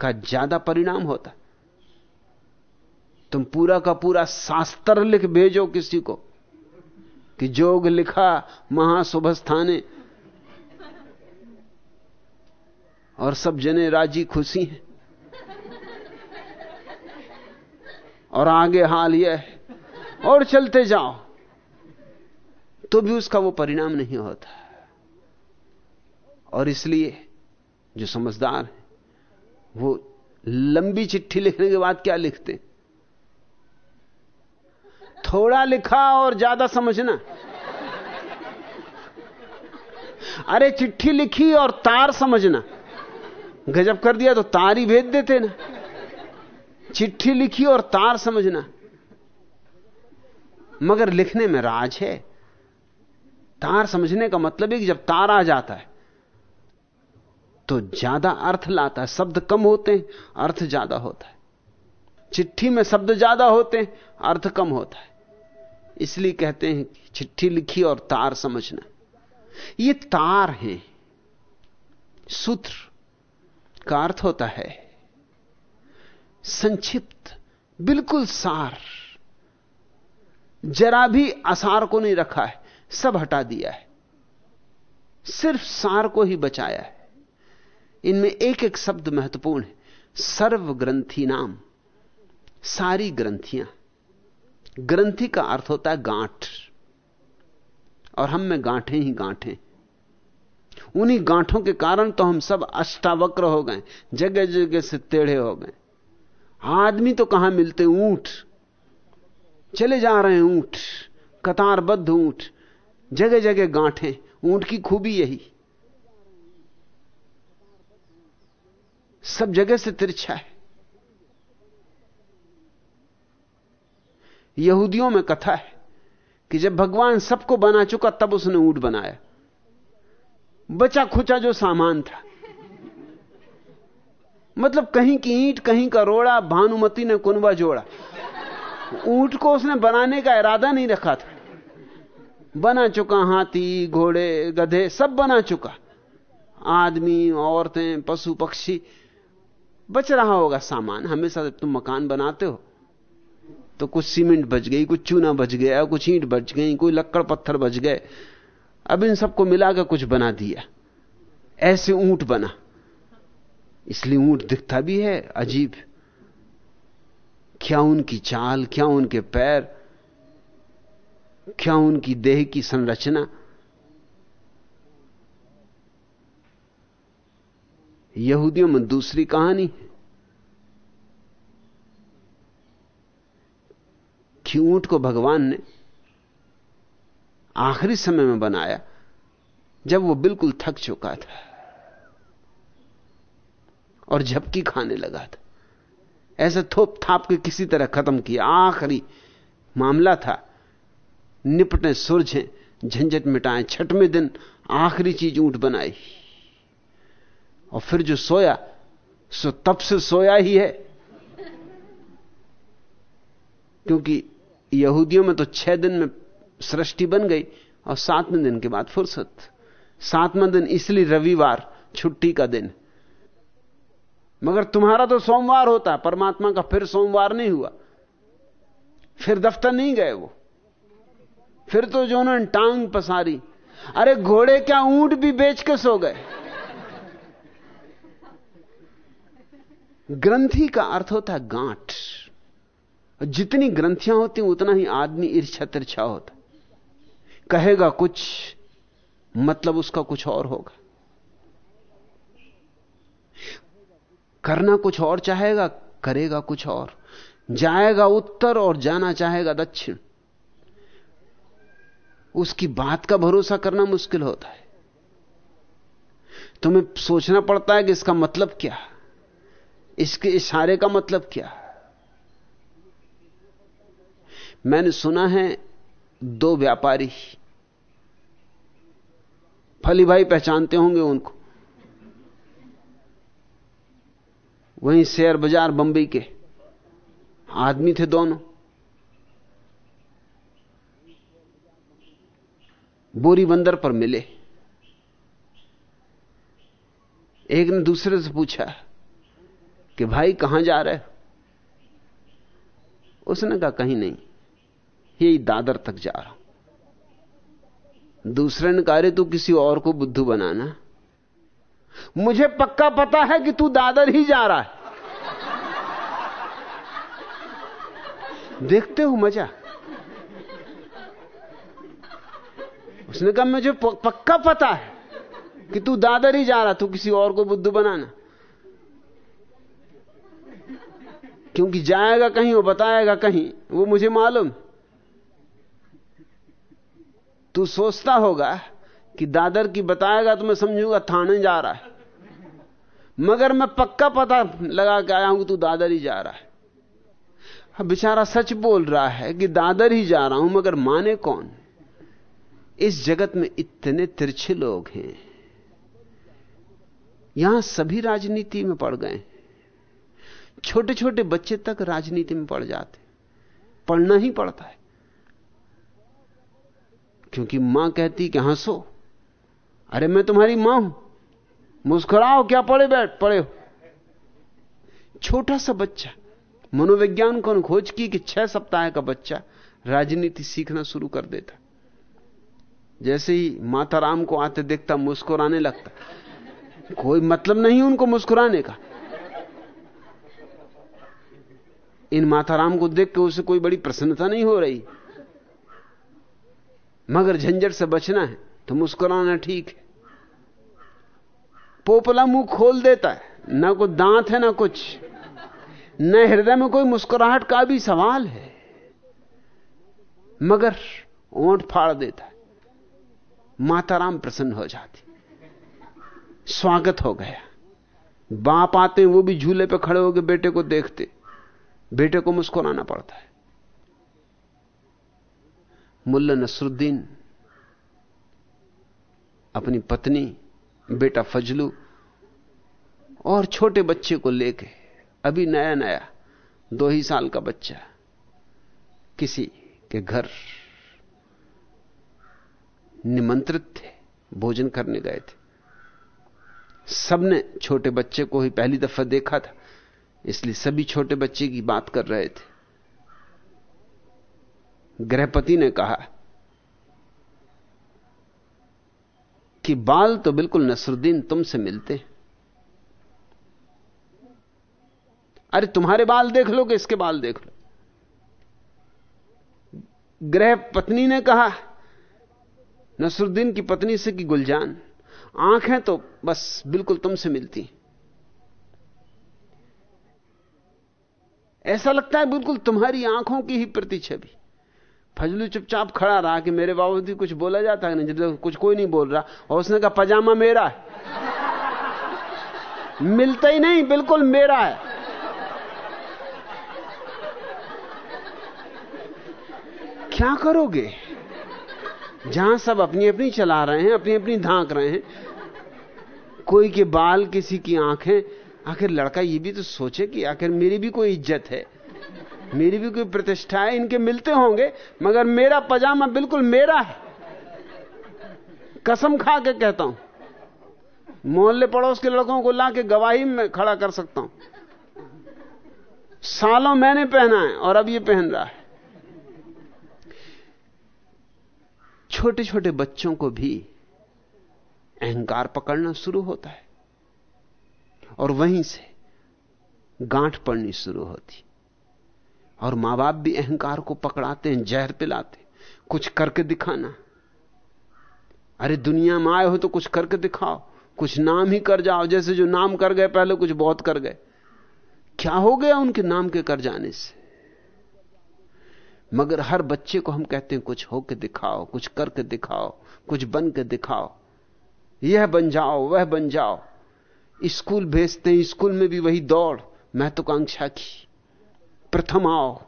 का ज़्यादा परिणाम होता तुम पूरा का पूरा शास्त्र लिख भेजो किसी को। कि जोग लिखा महासुभस्थाने। और सब जने राज़ी खुशी हैं। और आगे हाल यह है, और चलते जाओ। तो भी उसका वो परिणाम नहीं होता। और इसलिए जो समझदार है, वो लंबी चिट्ठी लिखने के बाद क्या लिखते थोड़ा लिखा और ज़्यादा समझना। अरे चिट्ठी लिखी और तार समझना। गजब कर दिया तो तार ही भेज देते ना। चिट्ठी लिखी और तार समझना। मगर लिखने में राज है। तार समझने का मतलब है कि जब तार आ जाता है तो ज़्यादा अर्थ लाता है। शब्द कम होते हैं, अर्थ ज़्यादा होता है। चिट्ठी में शब्द ज़्यादा होते हैं, अर्थ कम होता है। इसलिए कहते हैं चिट्ठी लिखी और तार समझना। ये तार है। सूत्र का अर्थ होता है संक्षिप्त, बिल्कुल सार। जरा भी असार को नहीं रखा है, सब हटा दिया है। सिर्फ़ सार को ही बचाया है। इनमें एक एक शब्द महत्वपूर्ण है। सर्व ग्रंथि नाम, सारी ग्रंथियाँ। ग्रंथि का अर्थ होता है गांठ। और हम में गांठे ही गांठे। उन्हीं गांठों के कारण तो हम सब अष्टावक्र हो गए जगह जगह से टेढ़े हो गए। आदमी तो कहाँ मिलते? ऊँट। चले जा रहे हैं ऊँट। कतारबद्ध ऊँट। जगह जगह गांठे। ऊँट की खूबी यही। सब जगह से तिरछा है। यहूदियों में कथा है कि जब भगवान सबको बना चुका तब उसने ऊँट बनाया। बचा खुचा जो सामान था। मतलब कहीं की ईंट, कहीं का रोड़ा, भानुमति ने कुनबा जोड़ा। ऊँट को उसने बनाने का इरादा नहीं रखा था। बना चुका हाथी, घोड़े, गधे, सब बना चुका। आदमी, औरतें, पशु पक्षी। बच रहा होगा सामान। हमेशा जब तुम मकान बनाते हो तो कुछ सीमेंट बच गई, कुछ चूना बच गया, कुछ ईंट बच गई, कोई लक्कड़ पत्थर बच गए। अब इन सबको मिलाकर कुछ बना दिया। ऐसे ऊँट बना। इसलिए ऊँट दिखता भी है, अजीब। क्या उनकी चाल, क्या उनके पैर, क्या उनकी देह की संरचना। यहूदियों में दूसरी कहानी। कि ऊँट को भगवान ने आखिरी समय में बनाया, जब वो बिल्कुल थक चुका था और झपकी खाने लगा था। ऐसे थोप थाप के किसी तरह खत्म किया। आखिरी मामला था निपटे सुरझे झंझट मिटाए। छठवें दिन आखिरी चीज़ ऊँट बनाई। और फिर जो सोया, सो तब से सोया ही है। क्योंकि यहूदियों में तो छह दिन में सृष्टि बन गई और सातवें दिन के बाद फुर्सत। सातवां दिन इसलिए रविवार, छुट्टी का दिन। मगर तुम्हारा तो सोमवार होता है परमात्मा का फिर सोमवार नहीं हुआ। फिर दफ्तर नहीं गए वो। फिर तो जो उन्होंने टांग पसारी, अरे घोड़े क्या ऊँट भी बेच के सो गए? ग्रंथि का अर्थ होता है गांठ। जितनी ग्रंथियाँ होती उतना ही आदमी ईर्षा तिरछा होता कहेगा कुछ मतलब उसका कुछ और होगा। करना कुछ और चाहेगा, करेगा कुछ और। जाएगा उत्तर और जाना चाहेगा दक्षिण। उसकी बात का भरोसा करना मुश्किल होता है। तुम्हें सोचना पड़ता है कि इसका मतलब क्या इसके इशारे का मतलब क्या मैंने सुना है दो व्यापारी फली भाई पहचानते होंगे उनको। वहीं शेयर बाज़ार बंबई के आदमी थे दोनों। बोरी बंदर पर मिले। एक ने दूसरे से पूछा कि भाई कहाँ जा रहे उसने कहा, कहीं नहीं। यही दादर तक जा रहा हूँ। दूसरे ने कहा तू किसी और को बुद्धू बनाना। मुझे पक्का पता है कि तू दादर ही जा रहा है। देखते हो मज़ा? उसने कहा, मुझे पक्का पता है कि तू दादर ही जा रहा, तू किसी और को बुद्धू बनाना। क्योंकि जाएगा कहीं वो बताएगा कहीं, वो मुझे मालूम। तू सोचता होगा कि दादर की बताएगा तो मैं समझूँगा थाने जा रहा है। मगर मैं पक्का पता लगा के आया हूँ तू दादर ही जा रहा है। बेचारा सच बोल रहा है कि दादर ही जा रहा हूँ, मगर माने कौन? इस जगत में इतने तिरछे लोग हैं। यहाँ सभी राजनीति में पड़ गए। छोटे छोटे बच्चे तक राजनीति में पड़ जाते। पढ़ना ही पड़ता है। क्योंकि माँ कहती कि हंसो अरे, मैं तुम्हारी माँ हूँ। मुस्कुराओ, क्या पढ़े बैठ पढ़े हो। छोटा सा बच्चा। मनोविज्ञान को खोज की कि छह सप्ताह का बच्चा राजनीति सीखना शुरू कर देता। जैसे ही माता राम को आते देखता, मुस्कुराने लगता। कोई मतलब नहीं उनको मुस्कुराने का। इन माता राम को देख के उसे कोई बड़ी प्रसन्नता नहीं हो रही। मगर झंझट से बचना है तो मुस्कुराना ठीक है। पोपला मुँह खोल देता है, ना कोई दांत है, ना कुछ। न हृदय में कोई मुस्कुराहट का भी सवाल है। मगर ओंठ फाड़ देता है, माताराम प्रसन्न हो जाती। स्वागत हो गया। बाप आते हैं, वो भी झूले पे खड़े होकर बेटे को देखते। बेटे को मुस्कुराना पड़ता है। मुल्ला नसरुद्दीन, अपनी पत्नी, बेटा फजलू, और छोटे बच्चे को लेके, अभी नया नया, दो ही साल का बच्चा, किसी के घर निमंत्रित थे, भोजन करने गए थे। सबने छोटे बच्चे को ही पहली दफ़ा देखा था, इसलिए सभी छोटे बच्चे की बात कर रहे थे। गृहपति ने कहा कि बाल तो बिल्कुल नसरुद्दीन तुमसे मिलते। अरे तुम्हारे बाल देख लो कि इसके बाल देख लो। गृह पत्नी ने कहा, नसरुद्दीन की पत्नी से कि गुलजान, आँखें तो बस बिल्कुल तुमसे मिलती। ऐसा लगता है बिल्कुल तुम्हारी आँखों की ही प्रतिछवि फजलू चुपचाप खड़ा रहा कि मेरे बाबू बाबूजी कुछ बोला जाता है नहीं? जब कुछ कोई नहीं बोल रहा। और उसने कहा, पजामा मेरा है। मिलता ही नहीं, बिल्कुल मेरा है। क्या करोगे? जहाँ सब अपनी अपनी चला रहे हैं अपनी अपनी धांक रहे हैं, कोई के बाल, किसी की आँखें, आखिर लड़का ये भी तो सोचे कि आखिर मेरी भी कोई इज़्ज़त है। मेरी भी कोई प्रतिष्ठा है इनके मिलते होंगे, मगर मेरा पजामा बिल्कुल मेरा है। कसम खा के कहता हूँ। मोहल्ले पड़ोस के लड़कों को ला के गवाही में खड़ा कर सकता हूँ। सालों मैंने पहना है और अब ये पहन रहा है। छोटे छोटे बच्चों को भी अहंकार पकड़ना शुरू होता है। और वहीं से गांठ पड़नी शुरू होती और माँ बाप भी अहंकार को पकड़ाते हैं, जहर पिलाते कुछ करके दिखाना। अरे दुनिया में आए हो तो कुछ करके दिखाओ। कुछ नाम ही कर जाओ, जैसे जो नाम कर गए, पहले कुछ बहुत कर गए। क्या हो गया उनके नाम के कर जाने से? मगर हर बच्चे को हम कहते हैं, कुछ होके दिखाओ, कुछ करके दिखाओ, कुछ बन के दिखाओ। यह बन जाओ, वह बन जाओ। स्कूल भेजते हैं, स्कूल में भी वही दौड़। महत्वाकांक्षा की। प्रथम आओ।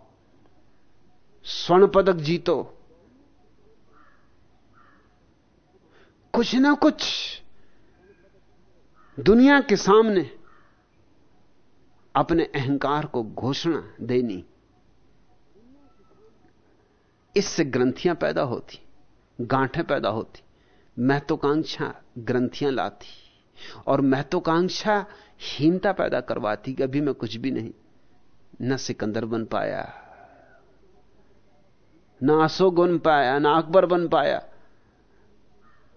स्वर्ण पदक जीतो। कुछ ना कुछ दुनिया के सामने अपने अहंकार को घोषणा देनी। इससे ग्रंथियाँ पैदा होती, गांठें पैदा होती, महत्वाकांक्षा ग्रंथियाँ लाती, और महत्वाकांक्षा हीनता पैदा करवाती कि अभी मैं कुछ भी नहीं। न सिकंदर बन पाया, न अशोक बन पाया, न अकबर बन पाया,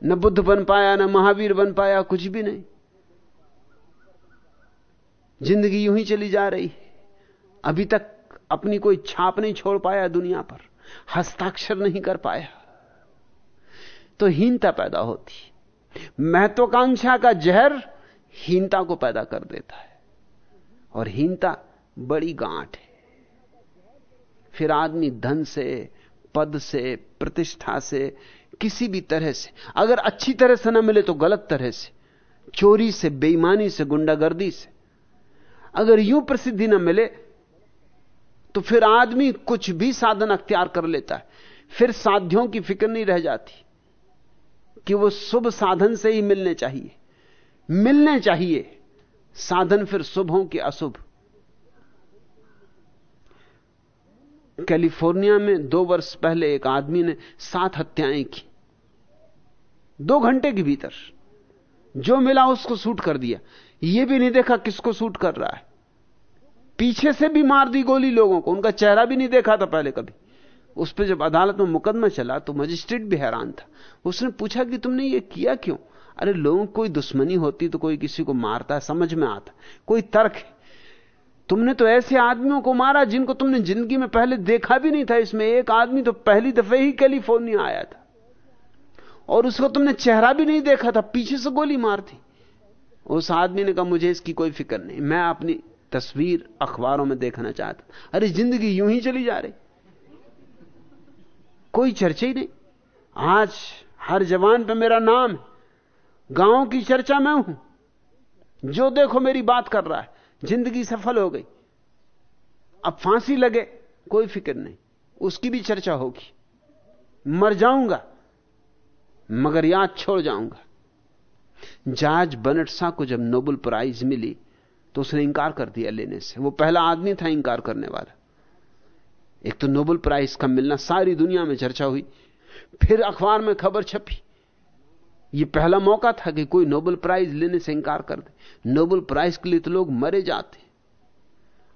न बुद्ध बन पाया, न महावीर बन पाया, कुछ भी नहीं। ज़िंदगी यूँ ही चली जा रही अभी तक अपनी कोई छाप नहीं छोड़ पाया दुनिया पर, हस्ताक्षर नहीं कर पाया। तो हीनता पैदा होती महत्वाकांक्षा का जहर हीनता को पैदा कर देता है। और हीनता बड़ी गांठ है। फिर आदमी धन से, पद से, प्रतिष्ठा से, किसी भी तरह से, अगर अच्छी तरह से ना मिले तो गलत तरह से, चोरी से, बेईमानी से, गुंडागर्दी से। अगर यूँ प्रसिद्धि ना मिले तो फिर आदमी कुछ भी साधन अख्तियार कर लेता है। फिर साध्यों की फ़िक्र नहीं रह जाती कि वो शुभ साधन से ही मिलने चाहिए। मिलने चाहिए। साधन फिर शुभ हो कि अशुभ। कैलिफ़ोर्निया में दो वर्ष पहले एक आदमी ने सात हत्याएँ की। दो घंटे के भीतर जो मिला उसको सूट कर दिया। यह भी नहीं देखा किसको सूट कर रहा है। पीछे से भी मार दी गोली लोगों को। उनका चेहरा भी नहीं देखा था पहले कभी। उस पर जब अदालत में मुकदमा चला तो मजिस्ट्रेट भी हैरान था। उसने पूछा कि तुमने ये किया क्यों? अरे लोगों कोई दुश्मनी होती तो कोई किसी को मारता, समझ में आता। कोई तर्क है? तुमने तो ऐसे आदमियों को मारा जिनको तुमने ज़िंदगी में पहले देखा भी नहीं था इसमें। एक आदमी तो पहली दफे ही कैलिफ़ोर्निया आया था। और उसको तुमने चेहरा भी नहीं देखा था, पीछे से गोली मार थी उस आदमी ने कहा, मुझे इसकी कोई फ़िक्र नहीं। मैं अपनी तस्वीर अखबारों में देखना चाहता अरे, ज़िंदगी यूँ ही चली जा रही। कोई चर्चा ही नहीं। आज हर जवान पे मेरा नाम है। गाँव की चर्चा में हूँ। जो देखो मेरी बात कर रहा है। ज़िंदगी सफल हो गई। अब फांसी लगे, कोई फ़िक्र नहीं। उसकी भी चर्चा होगी। मर जाऊँगा, मगर याद छोड़ जाऊँगा। जॉर्ज बनटसा को जब नोबल प्राइज मिली तो उसने इंकार कर दिया लेने से। वो पहला आदमी था इंकार करने वाला। एक तो नोबल प्राइज का मिलना सारी दुनिया में चर्चा हुई। फिर अखबार में खबर छपी। यह पहला मौका था कि कोई नोबल प्राइज लेने से इंकार कर दे। नोबल प्राइज के लिए तो लोग मरे जाते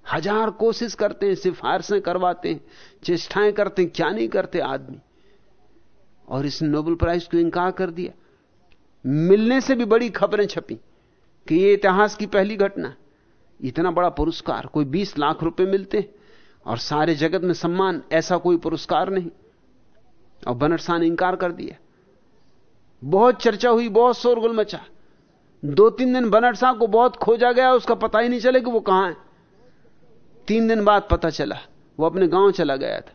हज़ार कोशिश करते हैं, सिफारिशें करवाते हैं, चेष्टाएँ करते हैं, क्या नहीं करते आदमी? और इसने नोबल प्राइज को इंकार कर दिया। मिलने से भी बड़ी खबरें छपी कि यह इतिहास की पहली घटना। इतना बड़ा पुरस्कार, कोई 20 लाख रुपए मिलते और सारे जगत में सम्मान, ऐसा कोई पुरस्कार नहीं। और बनरसा ने इंकार कर दिया। बहुत चर्चा हुई, बहुत शोरगुल मचा। दो तीन दिन बनट को बहुत खोजा गया, उसका पता ही नहीं चले कि वो कहाँ है। तीन दिन बाद पता चला, वो अपने गाँव चला गया था।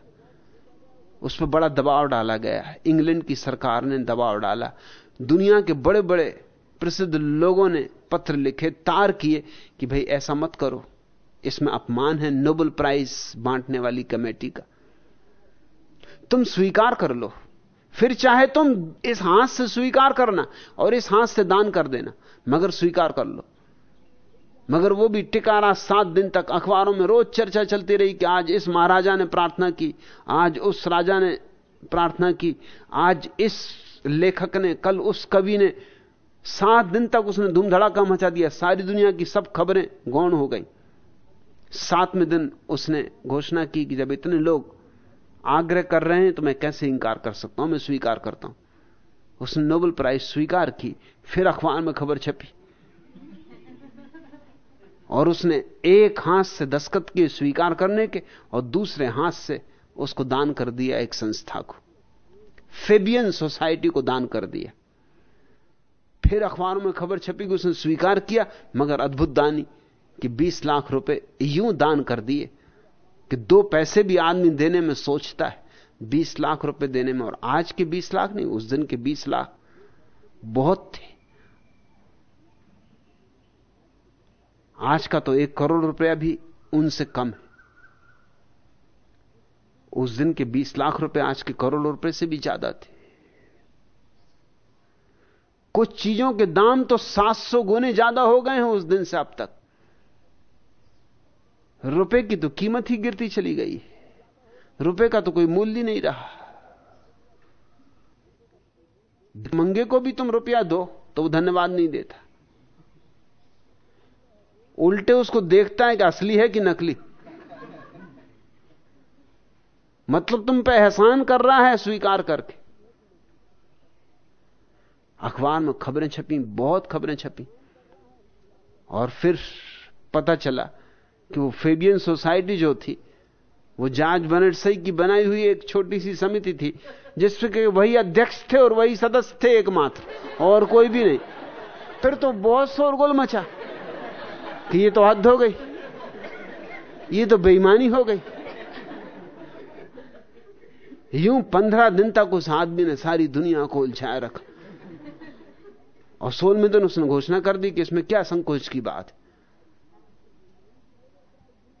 उस पर बड़ा दबाव डाला गया इंग्लैंड की सरकार ने दबाव डाला। दुनिया के बड़े बड़े प्रसिद्ध लोगों ने पत्र लिखे, तार किए कि भाई ऐसा मत करो। इसमें अपमान है, नोबल प्राइज बांटने वाली कमेटी का। तुम स्वीकार कर लो। फिर चाहे तुम इस हाथ से स्वीकार करना और इस हाथ से दान कर देना, मगर स्वीकार कर लो। मगर वो भी टिका रहा सात दिन तक अखबारों में रोज चर्चा चलती रही कि आज इस महाराजा ने प्रार्थना की, आज उस राजा ने प्रार्थना की, आज इस लेखक ने, कल उस कवि ने, सात दिन तक उसने धूम धड़ाका मचा दिया, सारी दुनिया की सब खबरें गौण हो गई। सातवें दिन उसने घोषणा की कि जब इतने लोग आग्रह कर रहे हैं तो मैं कैसे इंकार कर सकता हूँ? मैं स्वीकार करता हूँ। उसने नोबल प्राइज स्वीकार की, फिर अखबार में खबर छपी। और उसने एक हाथ से दस्खत किए स्वीकार करने के, और दूसरे हाथ से उसको दान कर दिया एक संस्था को। फेबियन सोसाइटी को दान कर दिया। फिर अखबारों में खबर छपी कि उसने स्वीकार किया, मगर अद्भुत दानी कि 20 लाख रुपए यूँ दान कर दिए। कि दो पैसे भी आदमी देने में सोचता है 20 लाख रुपए देने में, और आज के 20 लाख नहीं, उस दिन के 20 लाख। बहुत थे। आज का तो एक करोड़ रुपया भी उनसे कम है। उस दिन के 20 लाख रुपए आज के करोड़ रुपए से भी ज़्यादा थे। कुछ चीज़ों के दाम तो 700 गुने ज़्यादा हो गए हैं उस दिन से अब तक। रुपए की तो कीमत ही गिरती चली गई। रुपए का तो कोई मूल्य नहीं रहा। मंगे को भी तुम रुपया दो तो वो धन्यवाद नहीं देता। उल्टे उसको देखता है कि असली है कि नकली। मतलब तुम पे एहसान कर रहा है स्वीकार करके। अखबार में खबरें छपी, बहुत खबरें छपी। और फिर पता चला कि वो फेबियन सोसाइटी जो थी, वो बनट सही की बनाई हुई एक छोटी सी समिति थी जिसके वही अध्यक्ष थे और वही सदस्य थे एकमात्र, और कोई भी नहीं। फिर तो बहुत शोरगोल मचा कि ये तो हद हो गई, ये तो बेईमानी हो गई। यूँ पंद्रह दिन तक उस आदमी ने सारी दुनिया को उलझाए रखा। और सोलहवें दिन उसने घोषणा कर दी कि इसमें क्या संकोच की बात है।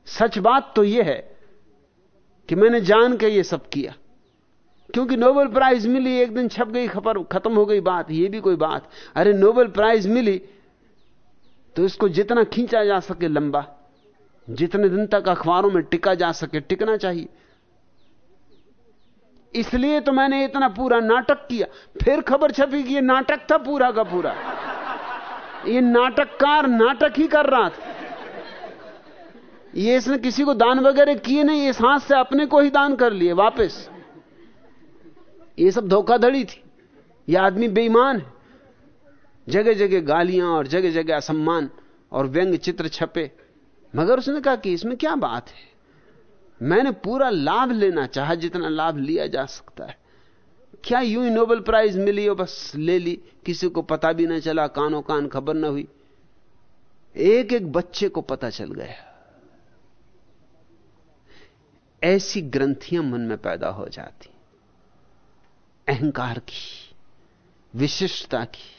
सच बात तो यह है कि मैंने जान के ये सब किया। क्योंकि नोबेल प्राइज मिली, एक दिन छप गई, खबर खत्म हो गई बात, ये भी कोई बात। अरे नोबेल प्राइज मिली तो इसको जितना खींचा जा सके लंबा, जितने दिन तक अखबारों में टिका जा सके, टिकना चाहिए। इसलिए तो मैंने इतना पूरा नाटक किया। फिर खबर छपी कि ये नाटक था पूरा का पूरा। ये नाटककार नाटक ही कर रहा था। ये इसने किसी को दान वगैरह किए नहीं, इस हाथ से अपने को ही दान कर लिए, वापस। ये सब धोखाधड़ी थी। ये आदमी बेईमान है। जगह जगह गालियाँ और जगह जगह असम्मान और व्यंग चित्र छपे। मगर उसने कहा कि इसमें क्या बात है? मैंने पूरा लाभ लेना चाहा, जितना लाभ लिया जा सकता है। क्या यूँ ही नोबेल प्राइज मिली और बस ले ली। किसी को पता भी ना चला, कानो कान खबर ना हुई। एक एक बच्चे को पता चल गया। ऐसी ग्रंथियाँ मन में पैदा हो जाती। अहंकार की, विशिष्टता की,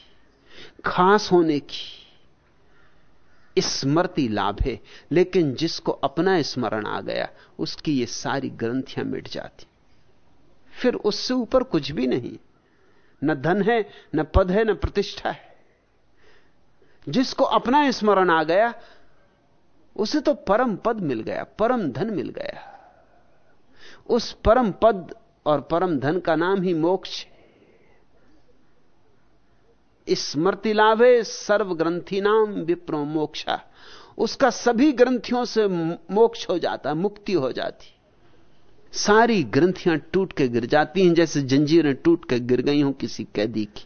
खास होने की। स्मृति लाभ है लेकिन जिसको अपना स्मरण आ गया, उसकी ये सारी ग्रंथियाँ मिट जाती। फिर उससे ऊपर कुछ भी नहीं। न धन है, न पद है, न प्रतिष्ठा है। जिसको अपना स्मरण आ गया, उसे तो परम पद मिल गया, परम धन मिल गया। उस परम पद और परम धन का नाम ही मोक्ष स्मृति लाभे सर्व ग्रंथि नाम विप्रो मोक्षा। उसका सभी ग्रंथियों से मोक्ष हो जाता, मुक्ति हो जाती। सारी ग्रंथियाँ टूट के गिर जाती हैं, जैसे जंजीरें टूट के गिर गई हों किसी कैदी की।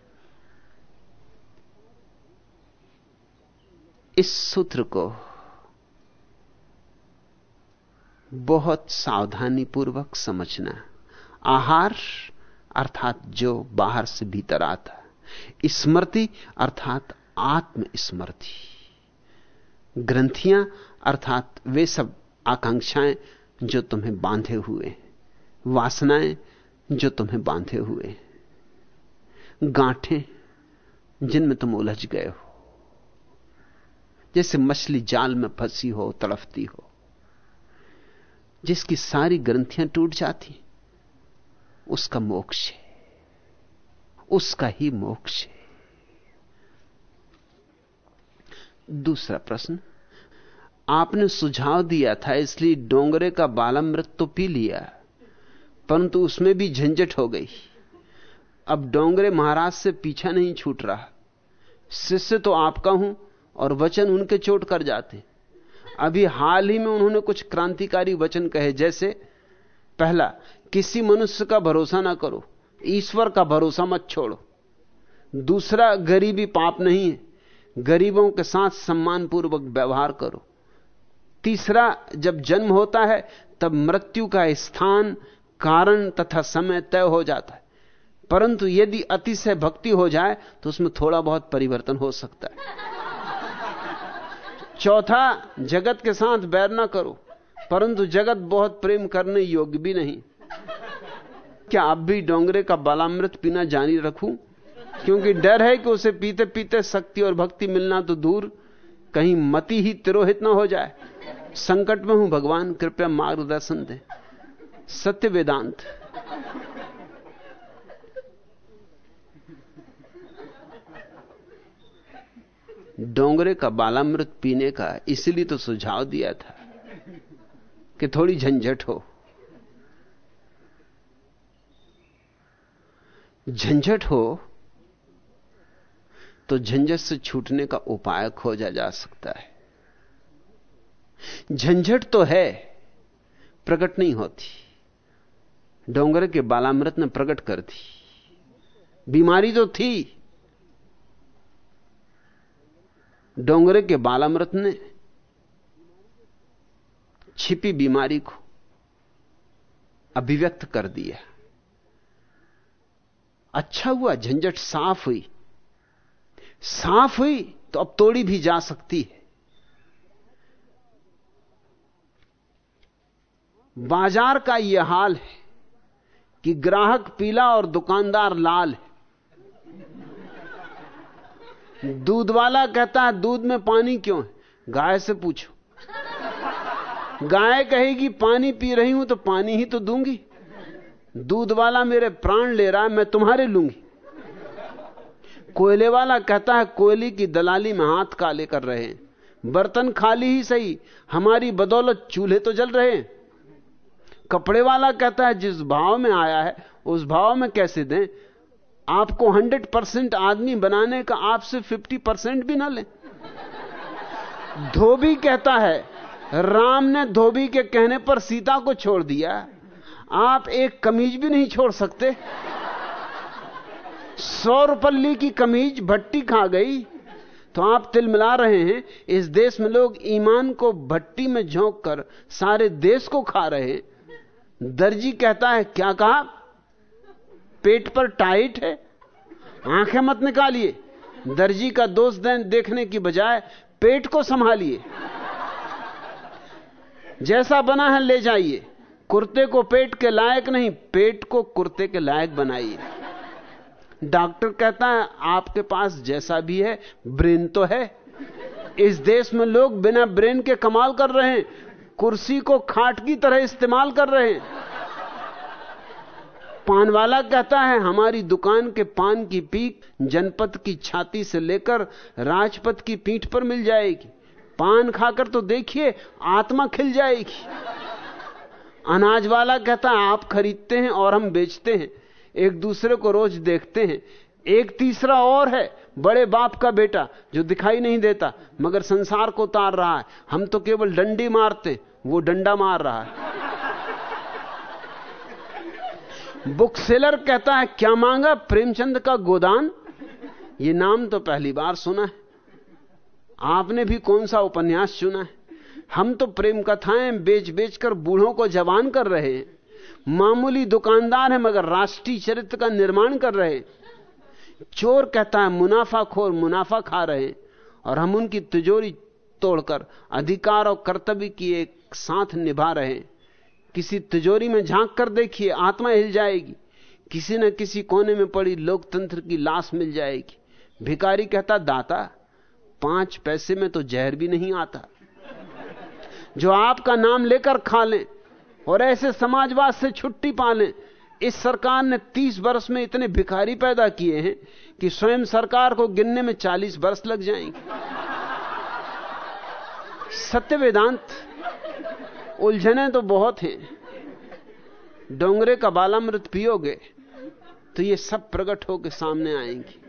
इस सूत्र को बहुत सावधानी पूर्वक समझना। आहार अर्थात जो बाहर से भीतर आता स्मृति अर्थात आत्मस्मृति। ग्रंथियाँ अर्थात वे सब आकांक्षाएँ जो तुम्हें बांधे हुए वासनाएँ जो तुम्हें बांधे हुए गांठें जिनमें तुम उलझ गए हो। जैसे मछली जाल में फंसी हो, तड़फती हो। जिसकी सारी ग्रंथियाँ टूट जाती उसका मोक्ष है। उसका ही मोक्ष है। दूसरा प्रश्न, आपने सुझाव दिया था इसलिए डोंगरे का बालामृत तो पी लिया, परंतु उसमें भी झंझट हो गई। अब डोंगरे महाराज से पीछा नहीं छूट रहा। शिष्य तो आपका हूँ और वचन उनके चोट कर जाते अभी हाल ही में उन्होंने कुछ क्रांतिकारी वचन कहे, जैसे, पहला, किसी मनुष्य का भरोसा ना करो, ईश्वर का भरोसा मत छोड़ो। दूसरा, गरीबी पाप नहीं है, गरीबों के साथ सम्मानपूर्वक व्यवहार करो। तीसरा, जब जन्म होता है, तब मृत्यु का स्थान, कारण तथा समय तय हो जाता है। परंतु यदि अतिशय भक्ति हो जाए तो उसमें थोड़ा बहुत परिवर्तन हो सकता है। चौथा, जगत के साथ बैर ना करो। परंतु जगत बहुत प्रेम करने योग्य भी नहीं। क्या अब भी डोंगरे का बालामृत पीना जारी रखूँ? क्योंकि डर है कि उसे पीते पीते शक्ति और भक्ति मिलना तो दूर। कहीं मति ही तिरोहित ना हो जाए। संकट में हूँ, भगवान, कृपया मार्गदर्शन दे। सत्य वेदांत। डोंगरे का बालामृत पीने का इसलिए तो सुझाव दिया था कि थोड़ी झंझट हो। झंझट हो तो झंझट से छूटने का उपाय खोजा जा सकता है। झंझट तो है, प्रकट नहीं होती। डोंगर के बालामृत ने प्रकट कर दी। बीमारी तो थी। डोंगरे के बालामृत ने छिपी बीमारी को अभिव्यक्त कर दिया। अच्छा हुआ, झंझट साफ़ हुई। साफ़ हुई तो अब तोड़ी भी जा सकती है। बाज़ार का यह हाल है कि ग्राहक पीला और दुकानदार लाल है। दूध वाला कहता है, दूध में पानी क्यों है? गाय से पूछो। गाय कहेगी पानी पी रही हूँ तो पानी ही तो दूँगी। दूध वाला मेरे प्राण ले रहा है, मैं तुम्हारे लूँगी। कोयले वाला कहता है, कोयले की दलाली में हाथ काले कर रहे हैं। बर्तन खाली ही सही, हमारी बदौलत चूल्हे तो जल रहे हैं। कपड़े वाला कहता है, जिस भाव में आया है, उस भाव में कैसे दें? आपको 100 परसेंट आदमी बनाने का आपसे 50 परसेंट भी ना ले। धोबी कहता है, राम ने धोबी के कहने पर सीता को छोड़ दिया। आप एक कमीज भी नहीं छोड़ सकते। सौ रुपल्ली की कमीज भट्टी खा गई। तो आप तिल मिला रहे हैं, इस देश में लोग ईमान को भट्टी में झोंक कर सारे देश को खा रहे हैं। दर्जी कहता है, क्या कहा? पेट पर टाइट है? आँखें मत निकालिए। दर्जी का दोष देखने की बजाय पेट को संभालिए। जैसा बना है ले जाइए। कुर्ते को पेट के लायक नहीं, पेट को कुर्ते के लायक बनाइए। डॉक्टर कहता है, आपके पास जैसा भी है, ब्रेन तो है। इस देश में लोग बिना ब्रेन के कमाल कर रहे हैं। कुर्सी को खाट की तरह इस्तेमाल कर रहे हैं। पान वाला कहता है, हमारी दुकान के पान की पीक जनपद की छाती से लेकर राजपथ की पीठ पर मिल जाएगी। पान खाकर तो देखिए, आत्मा खिल जाएगी। अनाज वाला कहता है, आप खरीदते हैं और हम बेचते हैं। एक दूसरे को रोज देखते हैं। एक तीसरा और है, बड़े बाप का बेटा, जो दिखाई नहीं देता, मगर संसार को उतार रहा है। हम तो केवल डंडी मारते वो डंडा मार रहा है। बुक सेलर कहता है, क्या मांगा प्रेमचंद का गोदान? ये नाम तो पहली बार सुना है। आपने भी कौन सा उपन्यास चुना है? हम तो प्रेम कथाएँ बेच बेच कर बूढ़ों को जवान कर रहे हैं। मामूली दुकानदार है, मगर राष्ट्रीय चरित्र का निर्माण कर रहे चोर कहता है, मुनाफा खोर, मुनाफा खा रहे और हम उनकी तिजोरी तोड़कर, अधिकार और कर्तव्य की एक साथ निभा रहे हैं। किसी तिजोरी में झाँक कर देखिए, आत्मा हिल जाएगी। किसी न किसी कोने में पड़ी लोकतंत्र की लाश मिल जाएगी। भिकारी कहता, दाता, पाँच पैसे में तो जहर भी नहीं आता। जो आपका नाम लेकर खा लें और ऐसे समाजवाद से छुट्टी पा लें, इस सरकार ने तीस वर्ष में इतने भिखारी पैदा किए हैं कि स्वयं सरकार को गिनने में चालीस वर्ष लग जाएँगे। सत्य वेदांत उलझने तो बहुत हैं। डोंगरे का बालामृत पियोगे तो ये सब प्रकट होकर सामने आएँगी।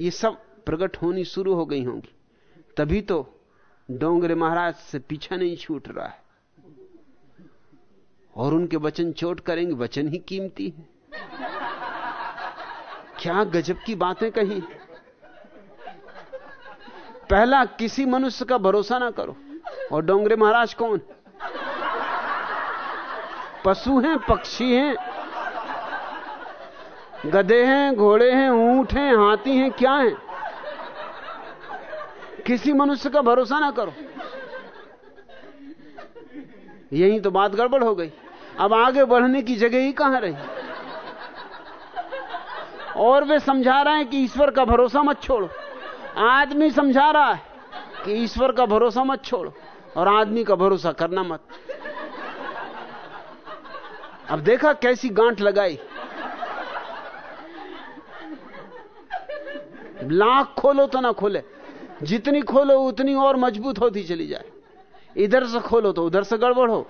ये सब प्रकट होनी शुरू हो गई होंगी। तभी तो डोंगरे महाराज से पीछा नहीं छूट रहा है। और उनके वचन चोट करेंगे, वचन ही कीमती है। क्या गजब की बातें कही। पहला, किसी मनुष्य का भरोसा ना करो। और डोंगरे महाराज कौन? पशु हैं, पक्षी हैं, गधे हैं, घोड़े हैं, ऊँट हैं, हाथी हैं, क्या हैं? किसी मनुष्य का भरोसा ना करो। यही तो बात गड़बड़ हो गई। अब आगे बढ़ने की जगह ही कहाँ रही? और वे समझा रहे हैं कि ईश्वर का भरोसा मत छोड़ो। आदमी समझा रहा है कि ईश्वर का भरोसा मत छोड़ो। और आदमी का भरोसा करना मत। अब देखा कैसी गांठ लगाई। लाख खोलो तो ना खोले। जितनी खोलो, उतनी और मज़बूत होती चली जाए। इधर से खोलो तो उधर से गड़बड़ हो।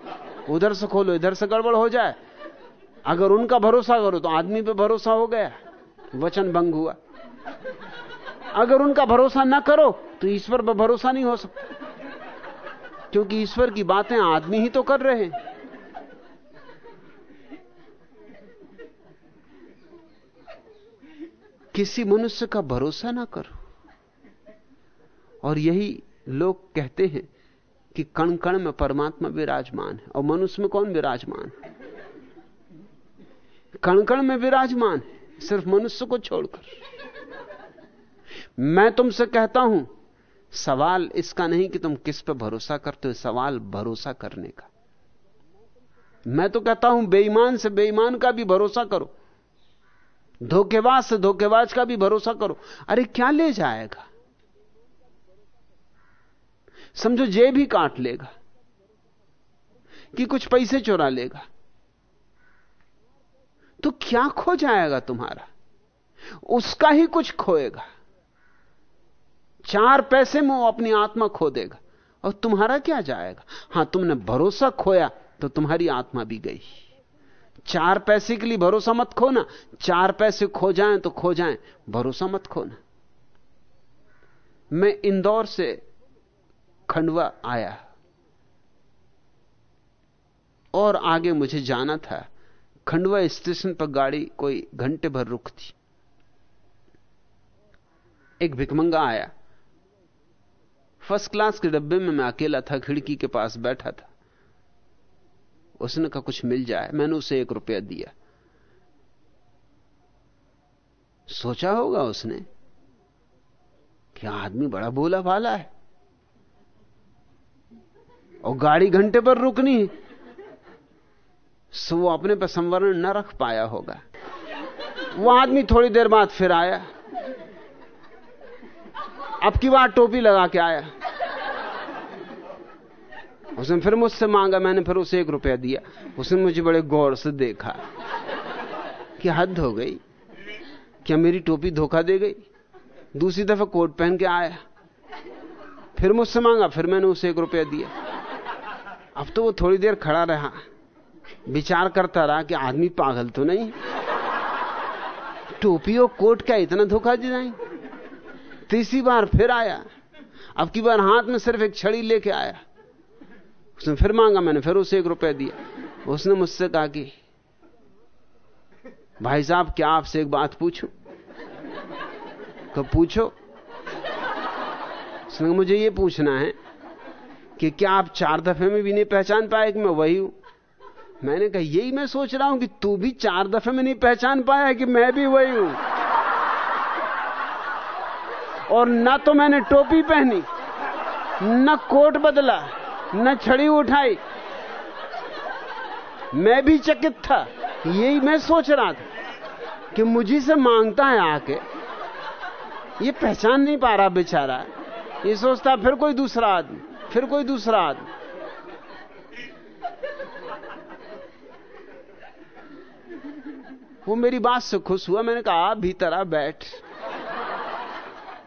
उधर से खोलो, इधर से गड़बड़ हो जाए। अगर उनका भरोसा करो तो आदमी पे भरोसा हो गया। वचन भंग हुआ। अगर उनका भरोसा ना करो तो ईश्वर पर भरोसा नहीं हो सकता। क्योंकि ईश्वर की बातें आदमी ही तो कर रहे हैं। किसी मनुष्य का भरोसा ना करो। और यही लोग कहते हैं कि कण कण में परमात्मा विराजमान है, और मनुष्य में कौन विराजमान है? कण कण में विराजमान है, सिर्फ़ मनुष्य को छोड़कर। मैं तुमसे कहता हूँ सवाल इसका नहीं कि तुम किस पे भरोसा करते हो, सवाल भरोसा करने का। मैं तो कहता हूँ, बेईमान से बेईमान का भी भरोसा करो। धोखेबाज से धोखेबाज का भी भरोसा करो। अरे क्या ले जाएगा? समझो जे भी काट लेगा कि कुछ पैसे चुरा लेगा। तो क्या खो जाएगा तुम्हारा? उसका ही कुछ खोएगा। चार पैसे में वो अपनी आत्मा खो देगा और तुम्हारा क्या जाएगा? हाँ, तुमने भरोसा खोया तो तुम्हारी आत्मा भी गई। चार पैसे के लिए भरोसा मत खोना। चार पैसे खो जाएँ तो खो जाएँ, भरोसा मत खोना। मैं इंदौर से खंडवा आया। और आगे मुझे जाना था। खंडवा स्टेशन पर गाड़ी कोई घंटे भर रुक थी एक भिकमंगा आया। फ़र्स्ट क्लास के डब्बे में मैं अकेला था, खिड़की के पास बैठा था। उसने कहा, कुछ मिल जाए। मैंने उसे एक रुपया दिया। सोचा होगा उसने कि आदमी बड़ा बोला भाला है और गाड़ी घंटे पर रुकनी सो वो अपने पर संवरण न रख पाया होगा। वो आदमी थोड़ी देर बाद फिर आया। अब की बार टोपी लगा के आया। उसने फिर मुझसे मांगा, मैंने फिर उसे एक रुपया दिया। उसने मुझे बड़े गौर से देखा कि हद हो गई। क्या मेरी टोपी धोखा दे गई? दूसरी दफ़ा कोट पहन के आया। फिर मुझसे मांगा, फिर मैंने उसे एक रुपया दिया। अब तो वो थोड़ी देर खड़ा रहा। विचार करता रहा कि आदमी पागल तो नहीं। टोपी और कोट क्या इतना धोखा दे जाए तीसरी बार फिर आया। अब की बार हाथ में सिर्फ़ एक छड़ी लेके आया। उसने फिर मांगा, मैंने फिर उसे एक रुपया दिया। उसने मुझसे कहा कि, भाई साहब, क्या आपसे एक बात पूछूँ? कब पूछो। उसने मुझे ये पूछना है कि क्या आप चार दफे में भी नहीं पहचान पाए कि मैं वही हूँ? मैंने कहा, यही मैं सोच रहा हूँ कि तू भी चार दफे में नहीं पहचान पाया कि मैं भी वही हूँ। और न तो मैंने टोपी पहनी, न कोट बदला न छड़ी उठाई। मैं भी चकित था। यही मैं सोच रहा था कि मुझी से माँगता है आके। ये पहचान नहीं पा रहा बेचारा। ये सोचता, फिर कोई दूसरा आदमी, फिर कोई दूसरा आदमी। वो मेरी बात से खुश हुआ। मैंने कहा, आप भीतर आ, बैठ।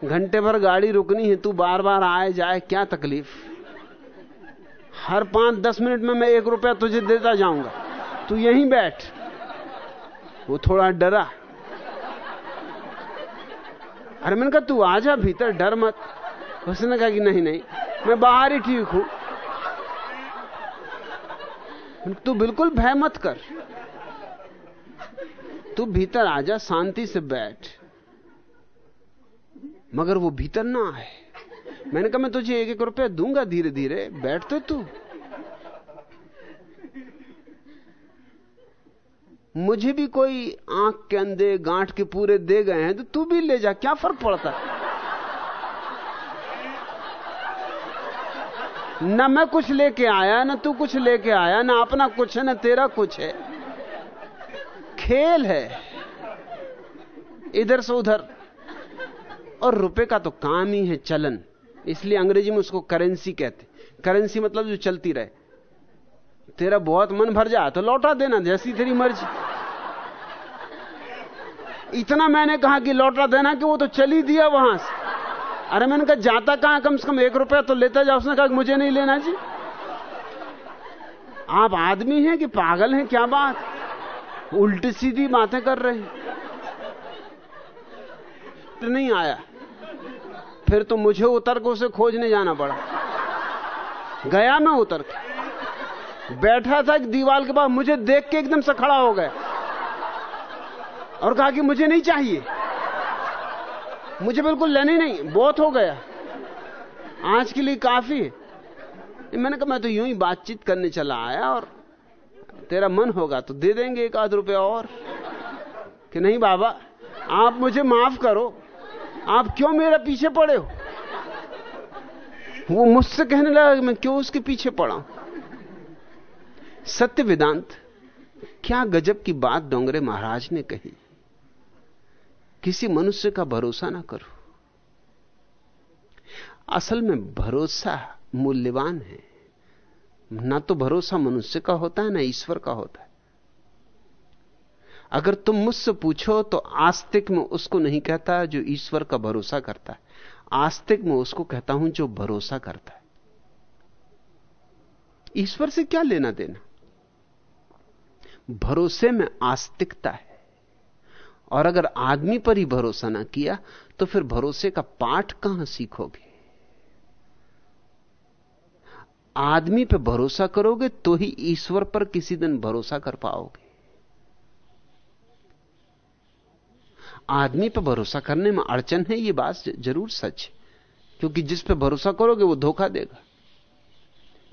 घंटे भर गाड़ी रुकनी है, तू बार बार आए जाए, क्या तकलीफ़? हर पाँच दस मिनट में मैं एक रुपया तुझे देता जाऊँगा। तू यहीं बैठ। वो थोड़ा डरा। अरे मैंने कहा, तू आ जा भीतर, डर मत। उसने कहा कि नहीं नहीं, मैं बाहर ही ठीक हूँ। तू बिल्कुल भय मत कर। तू भीतर आ जा शांति से बैठ। मगर वो भीतर ना आए। मैंने कहा, मैं तुझे एक एक रुपया दूँगा धीरे धीरे बैठ तो तू। मुझे भी कोई आँख के अंधे, गांठ के पूरे दे गए हैं तो तू भी ले जा, क्या फ़र्क पड़ता? न मैं कुछ लेके आया, ना तू कुछ लेके आया, ना अपना कुछ है, ना तेरा कुछ है। खेल है। इधर से उधर। और रुपए का तो काम ही है चलन। इसलिए अंग्रेज़ी में उसको करेंसी कहते करेंसी मतलब जो चलती रहे। तेरा बहुत मन भर जाए तो लौटा देना, जैसी तेरी मर्ज़ी। इतना मैंने कहा कि लौटा देना कि वो तो चली दिया वहाँ से। अरे मैंने कहा, जाता कहाँ? कम से कम एक रुपया तो लेता जाओ उसने कहा, मुझे नहीं लेना जी। आप आदमी हैं कि पागल हैं? क्या बात? उल्टी सीधी बातें कर रहे हैं। तो नहीं आया। फिर तो मुझे उतर के उसे खोजने जाना पड़ा। गया मैं उतर के। बैठा था दीवार के पास, मुझे देख के एकदम से खड़ा हो गया और कहा कि मुझे नहीं चाहिए। मुझे बिल्कुल लेने नहीं, बहुत हो गया। आज के लिए काफ़ी है। मैंने कहा, मैं तो यूँ ही बातचीत करने चला आया और तेरा मन होगा तो दे देंगे एक आध रुपया और। कि नहीं बाबा, आप मुझे माफ़ करो। आप क्यों मेरे पीछे पड़े हो? वो मुझसे कहने लगा कि मैं क्यों उसके पीछे पड़ा? सत्य वेदांत, क्या गजब की बात डोंगरे महाराज ने कही? किसी मनुष्य का भरोसा ना करो। असल में भरोसा मूल्यवान है। ना तो भरोसा मनुष्य का होता है, ना ईश्वर का होता है। अगर तुम मुझसे पूछो तो आस्तिक में उसको नहीं कहता जो ईश्वर का भरोसा करता है। आस्तिक में उसको कहता हूँ जो भरोसा करता है। ईश्वर से क्या लेना देना? भरोसे में आस्तिकता है। और अगर आदमी पर ही भरोसा ना किया तो फिर भरोसे का पाठ कहाँ सीखोगे? आदमी पर भरोसा करोगे तो ही ईश्वर पर किसी दिन भरोसा कर पाओगे। आदमी पर भरोसा करने में अड़चन है यह बात ज़रूर सच है। क्योंकि जिस पर भरोसा करोगे, वो धोखा देगा।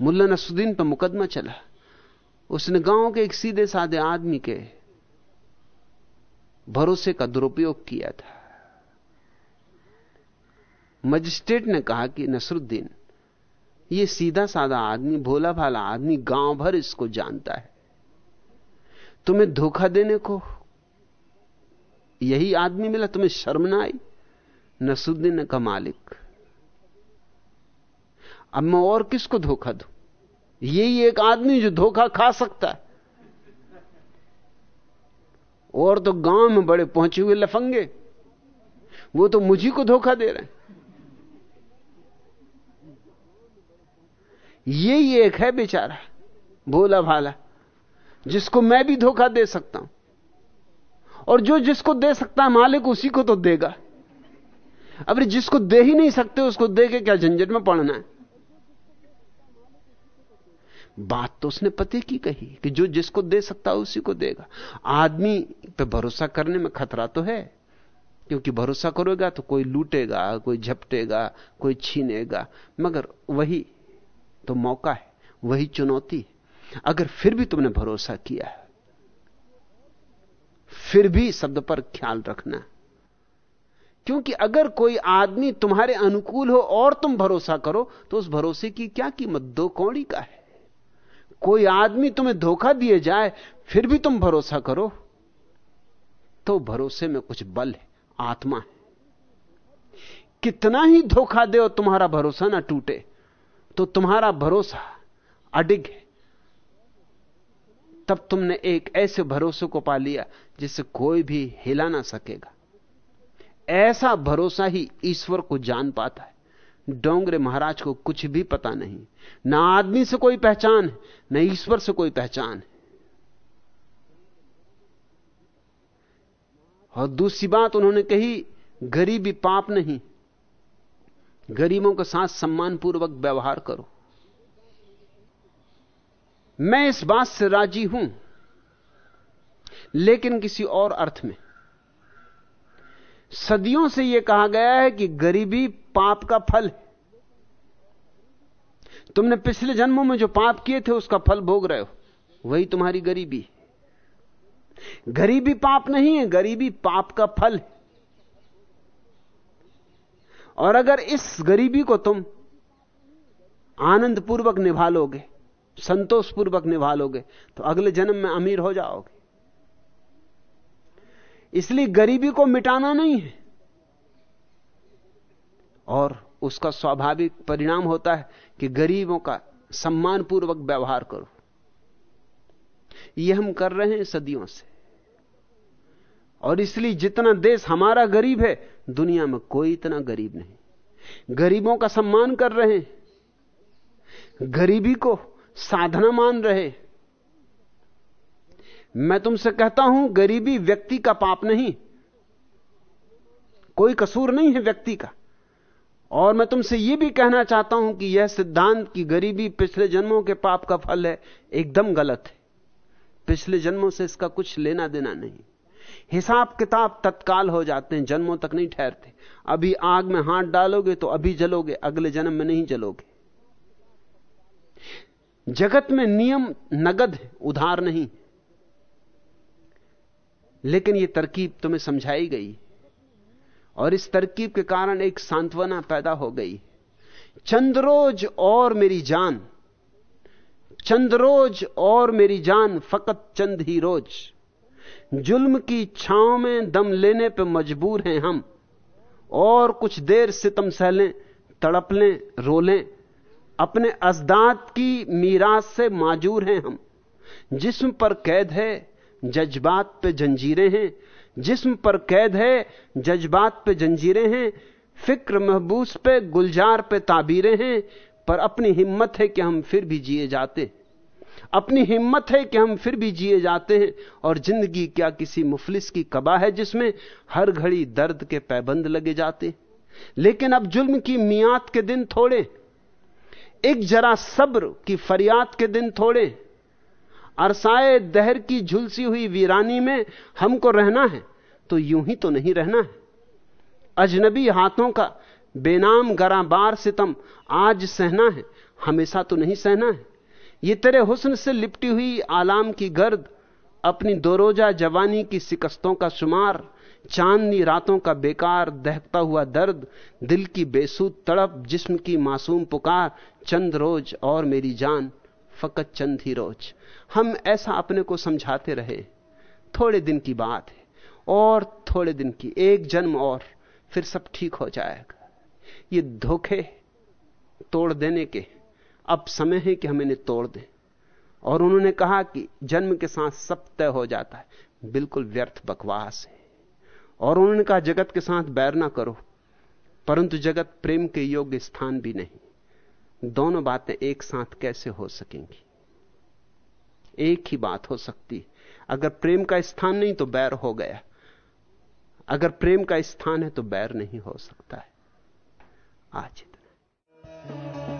मुल्ला नसुद्दीन पर मुकदमा चला। उसने गाँव के एक सीधे साधे आदमी के भरोसे का दुरुपयोग किया था। मजिस्ट्रेट ने कहा कि, नसरुद्दीन, ये सीधा साधा आदमी, भोला भाला आदमी, गाँव भर इसको जानता है। तुम्हें धोखा देने को यही आदमी मिला, तुम्हें शर्म ना आई? नसरुद्दीन ने कहा, मालिक, अब मैं और किसको धोखा दूँ? यही एक आदमी जो धोखा खा सकता है। और तो गाँव में बड़े पहुँचे हुए लफंगे, वो तो मुझी को धोखा दे रहे हैं। यही एक है बेचारा, भोला भाला, जिसको मैं भी धोखा दे सकता हूँ। और जो जिसको दे सकता है मालिक उसी को तो देगा। अब जिसको दे ही नहीं सकते, उसको दे के क्या झंझट में पड़ना है? बात तो उसने पते की कही कि जो जिसको दे सकता है उसी को देगा। आदमी पे भरोसा करने में खतरा तो है, क्योंकि भरोसा करोगा तो कोई लूटेगा, कोई झपटेगा, कोई छीनेगा, मगर वही तो मौका है, वही चुनौती है। अगर फिर भी तुमने भरोसा किया फिर भी शब्द पर ख्याल रखना। क्योंकि अगर कोई आदमी तुम्हारे अनुकूल हो और तुम भरोसा करो तो उस भरोसे की क्या कीमत? दो कौड़ी का है। कोई आदमी तुम्हें धोखा दिए जाए, फिर भी तुम भरोसा करो तो भरोसे में कुछ बल है, आत्मा है। कितना ही धोखा दे और तुम्हारा भरोसा ना टूटे तो तुम्हारा भरोसा अडिग है। तब तुमने एक ऐसे भरोसे को पा लिया जिसे कोई भी हिला ना सकेगा। ऐसा भरोसा ही ईश्वर को जान पाता है। डोंगरे महाराज को कुछ भी पता नहीं। ना आदमी से कोई पहचान है, न ईश्वर से कोई पहचान है। और दूसरी बात उन्होंने कही, गरीबी पाप नहीं। गरीबों के साथ सम्मानपूर्वक व्यवहार करो। मैं इस बात से राज़ी हूँ, लेकिन किसी और अर्थ में। सदियों से यह कहा गया है कि गरीबी पाप का फल है। तुमने पिछले जन्मों में जो पाप किए थे, उसका फल भोग रहे हो। वही तुम्हारी गरीबी गरीबी पाप नहीं है, गरीबी पाप का फल है। और अगर इस गरीबी को तुम आनंद पूर्वक निभा लोगे संतोष पूर्वक निभा लोगे तो अगले जन्म में अमीर हो जाओगे। इसलिए गरीबी को मिटाना नहीं है। और उसका स्वाभाविक परिणाम होता है कि गरीबों का सम्मानपूर्वक व्यवहार करो। यह हम कर रहे हैं सदियों से। और इसलिए जितना देश हमारा गरीब है, दुनिया में कोई इतना गरीब नहीं। गरीबों का सम्मान कर रहे हैं। गरीबी को साधना मान रहे। मैं तुमसे कहता हूँ, गरीबी व्यक्ति का पाप नहीं। कोई कसूर नहीं है व्यक्ति का। और मैं तुमसे यह भी कहना चाहता हूँ कि यह सिद्धांत की गरीबी पिछले जन्मों के पाप का फल है, एकदम गलत है। पिछले जन्मों से इसका कुछ लेना देना नहीं। हिसाब किताब तत्काल हो जाते हैं, जन्मों तक नहीं ठहरते। अभी आग में हाथ डालोगे तो अभी जलोगे, अगले जन्म में नहीं जलोगे। जगत में नियम नगद है, उधार नहीं। लेकिन यह तरकीब तुम्हें समझाई गई। और इस तरकीब के कारण एक सांत्वना पैदा हो गई। चंद्रोज और मेरी जान, चंद्रोज और मेरी जान फकत चंद ही रोज। जुल्म की छांव में दम लेने पर मजबूर हैं हम, और कुछ देर सितम सहलें, तड़प लें, रो लें अपने अजदाद की मीरास से माजूर हैं हम। जिस्म पर कैद है, जज्बात पे जंजीरें हैं। जिस्म पर कैद है, जज्बात पे जंजीरें हैं। फ़िक्र महबूस पे, गुलजार पे ताबीरें हैं। पर अपनी हिम्मत है कि हम फिर भी जिए जाते अपनी हिम्मत है कि हम फिर भी जिए जाते हैं। और ज़िंदगी क्या किसी मुफलिस की कबा है जिसमें हर घड़ी दर्द के पैबंद लगे जाते लेकिन अब जुल्म की मियाद के दिन थोड़े एक जरा सब्र की फरियाद के दिन थोड़े। अरसाए दहर की झुलसी हुई वीरानी में हमको रहना है तो यूँ ही तो नहीं रहना है। अजनबी हाथों का बेनाम गराबार सितम आज सहना है, हमेशा तो नहीं सहना है। ये तेरे हुस्न से लिपटी हुई आलाम की गर्द, अपनी दोरोजा जवानी की शिकस्तों का शुमार, चांदनी रातों का बेकार दहकता हुआ दर्द, दिल की बेसूद तड़प जिस्म की मासूम पुकार चंद रोज और मेरी जान, फकत चंद ही रोज। हम ऐसा अपने को समझाते रहे। थोड़े दिन की बात है, और थोड़े दिन की, एक जन्म और, फिर सब ठीक हो जाएगा। ये धोखे तोड़ देने के, अब समय है कि हम इन्हें तोड़ दें। और उन्होंने कहा कि जन्म के साथ सब तय हो जाता है। बिल्कुल व्यर्थ बकवास है। और उन्होंने कहा, जगत के साथ बैर ना करो, परंतु जगत प्रेम के योग्य स्थान भी नहीं। दोनों बातें एक साथ कैसे हो सकेंगी? एक ही बात हो सकती अगर प्रेम का स्थान नहीं तो बैर हो गया। अगर प्रेम का स्थान है तो बैर नहीं हो सकता है। आज इतना।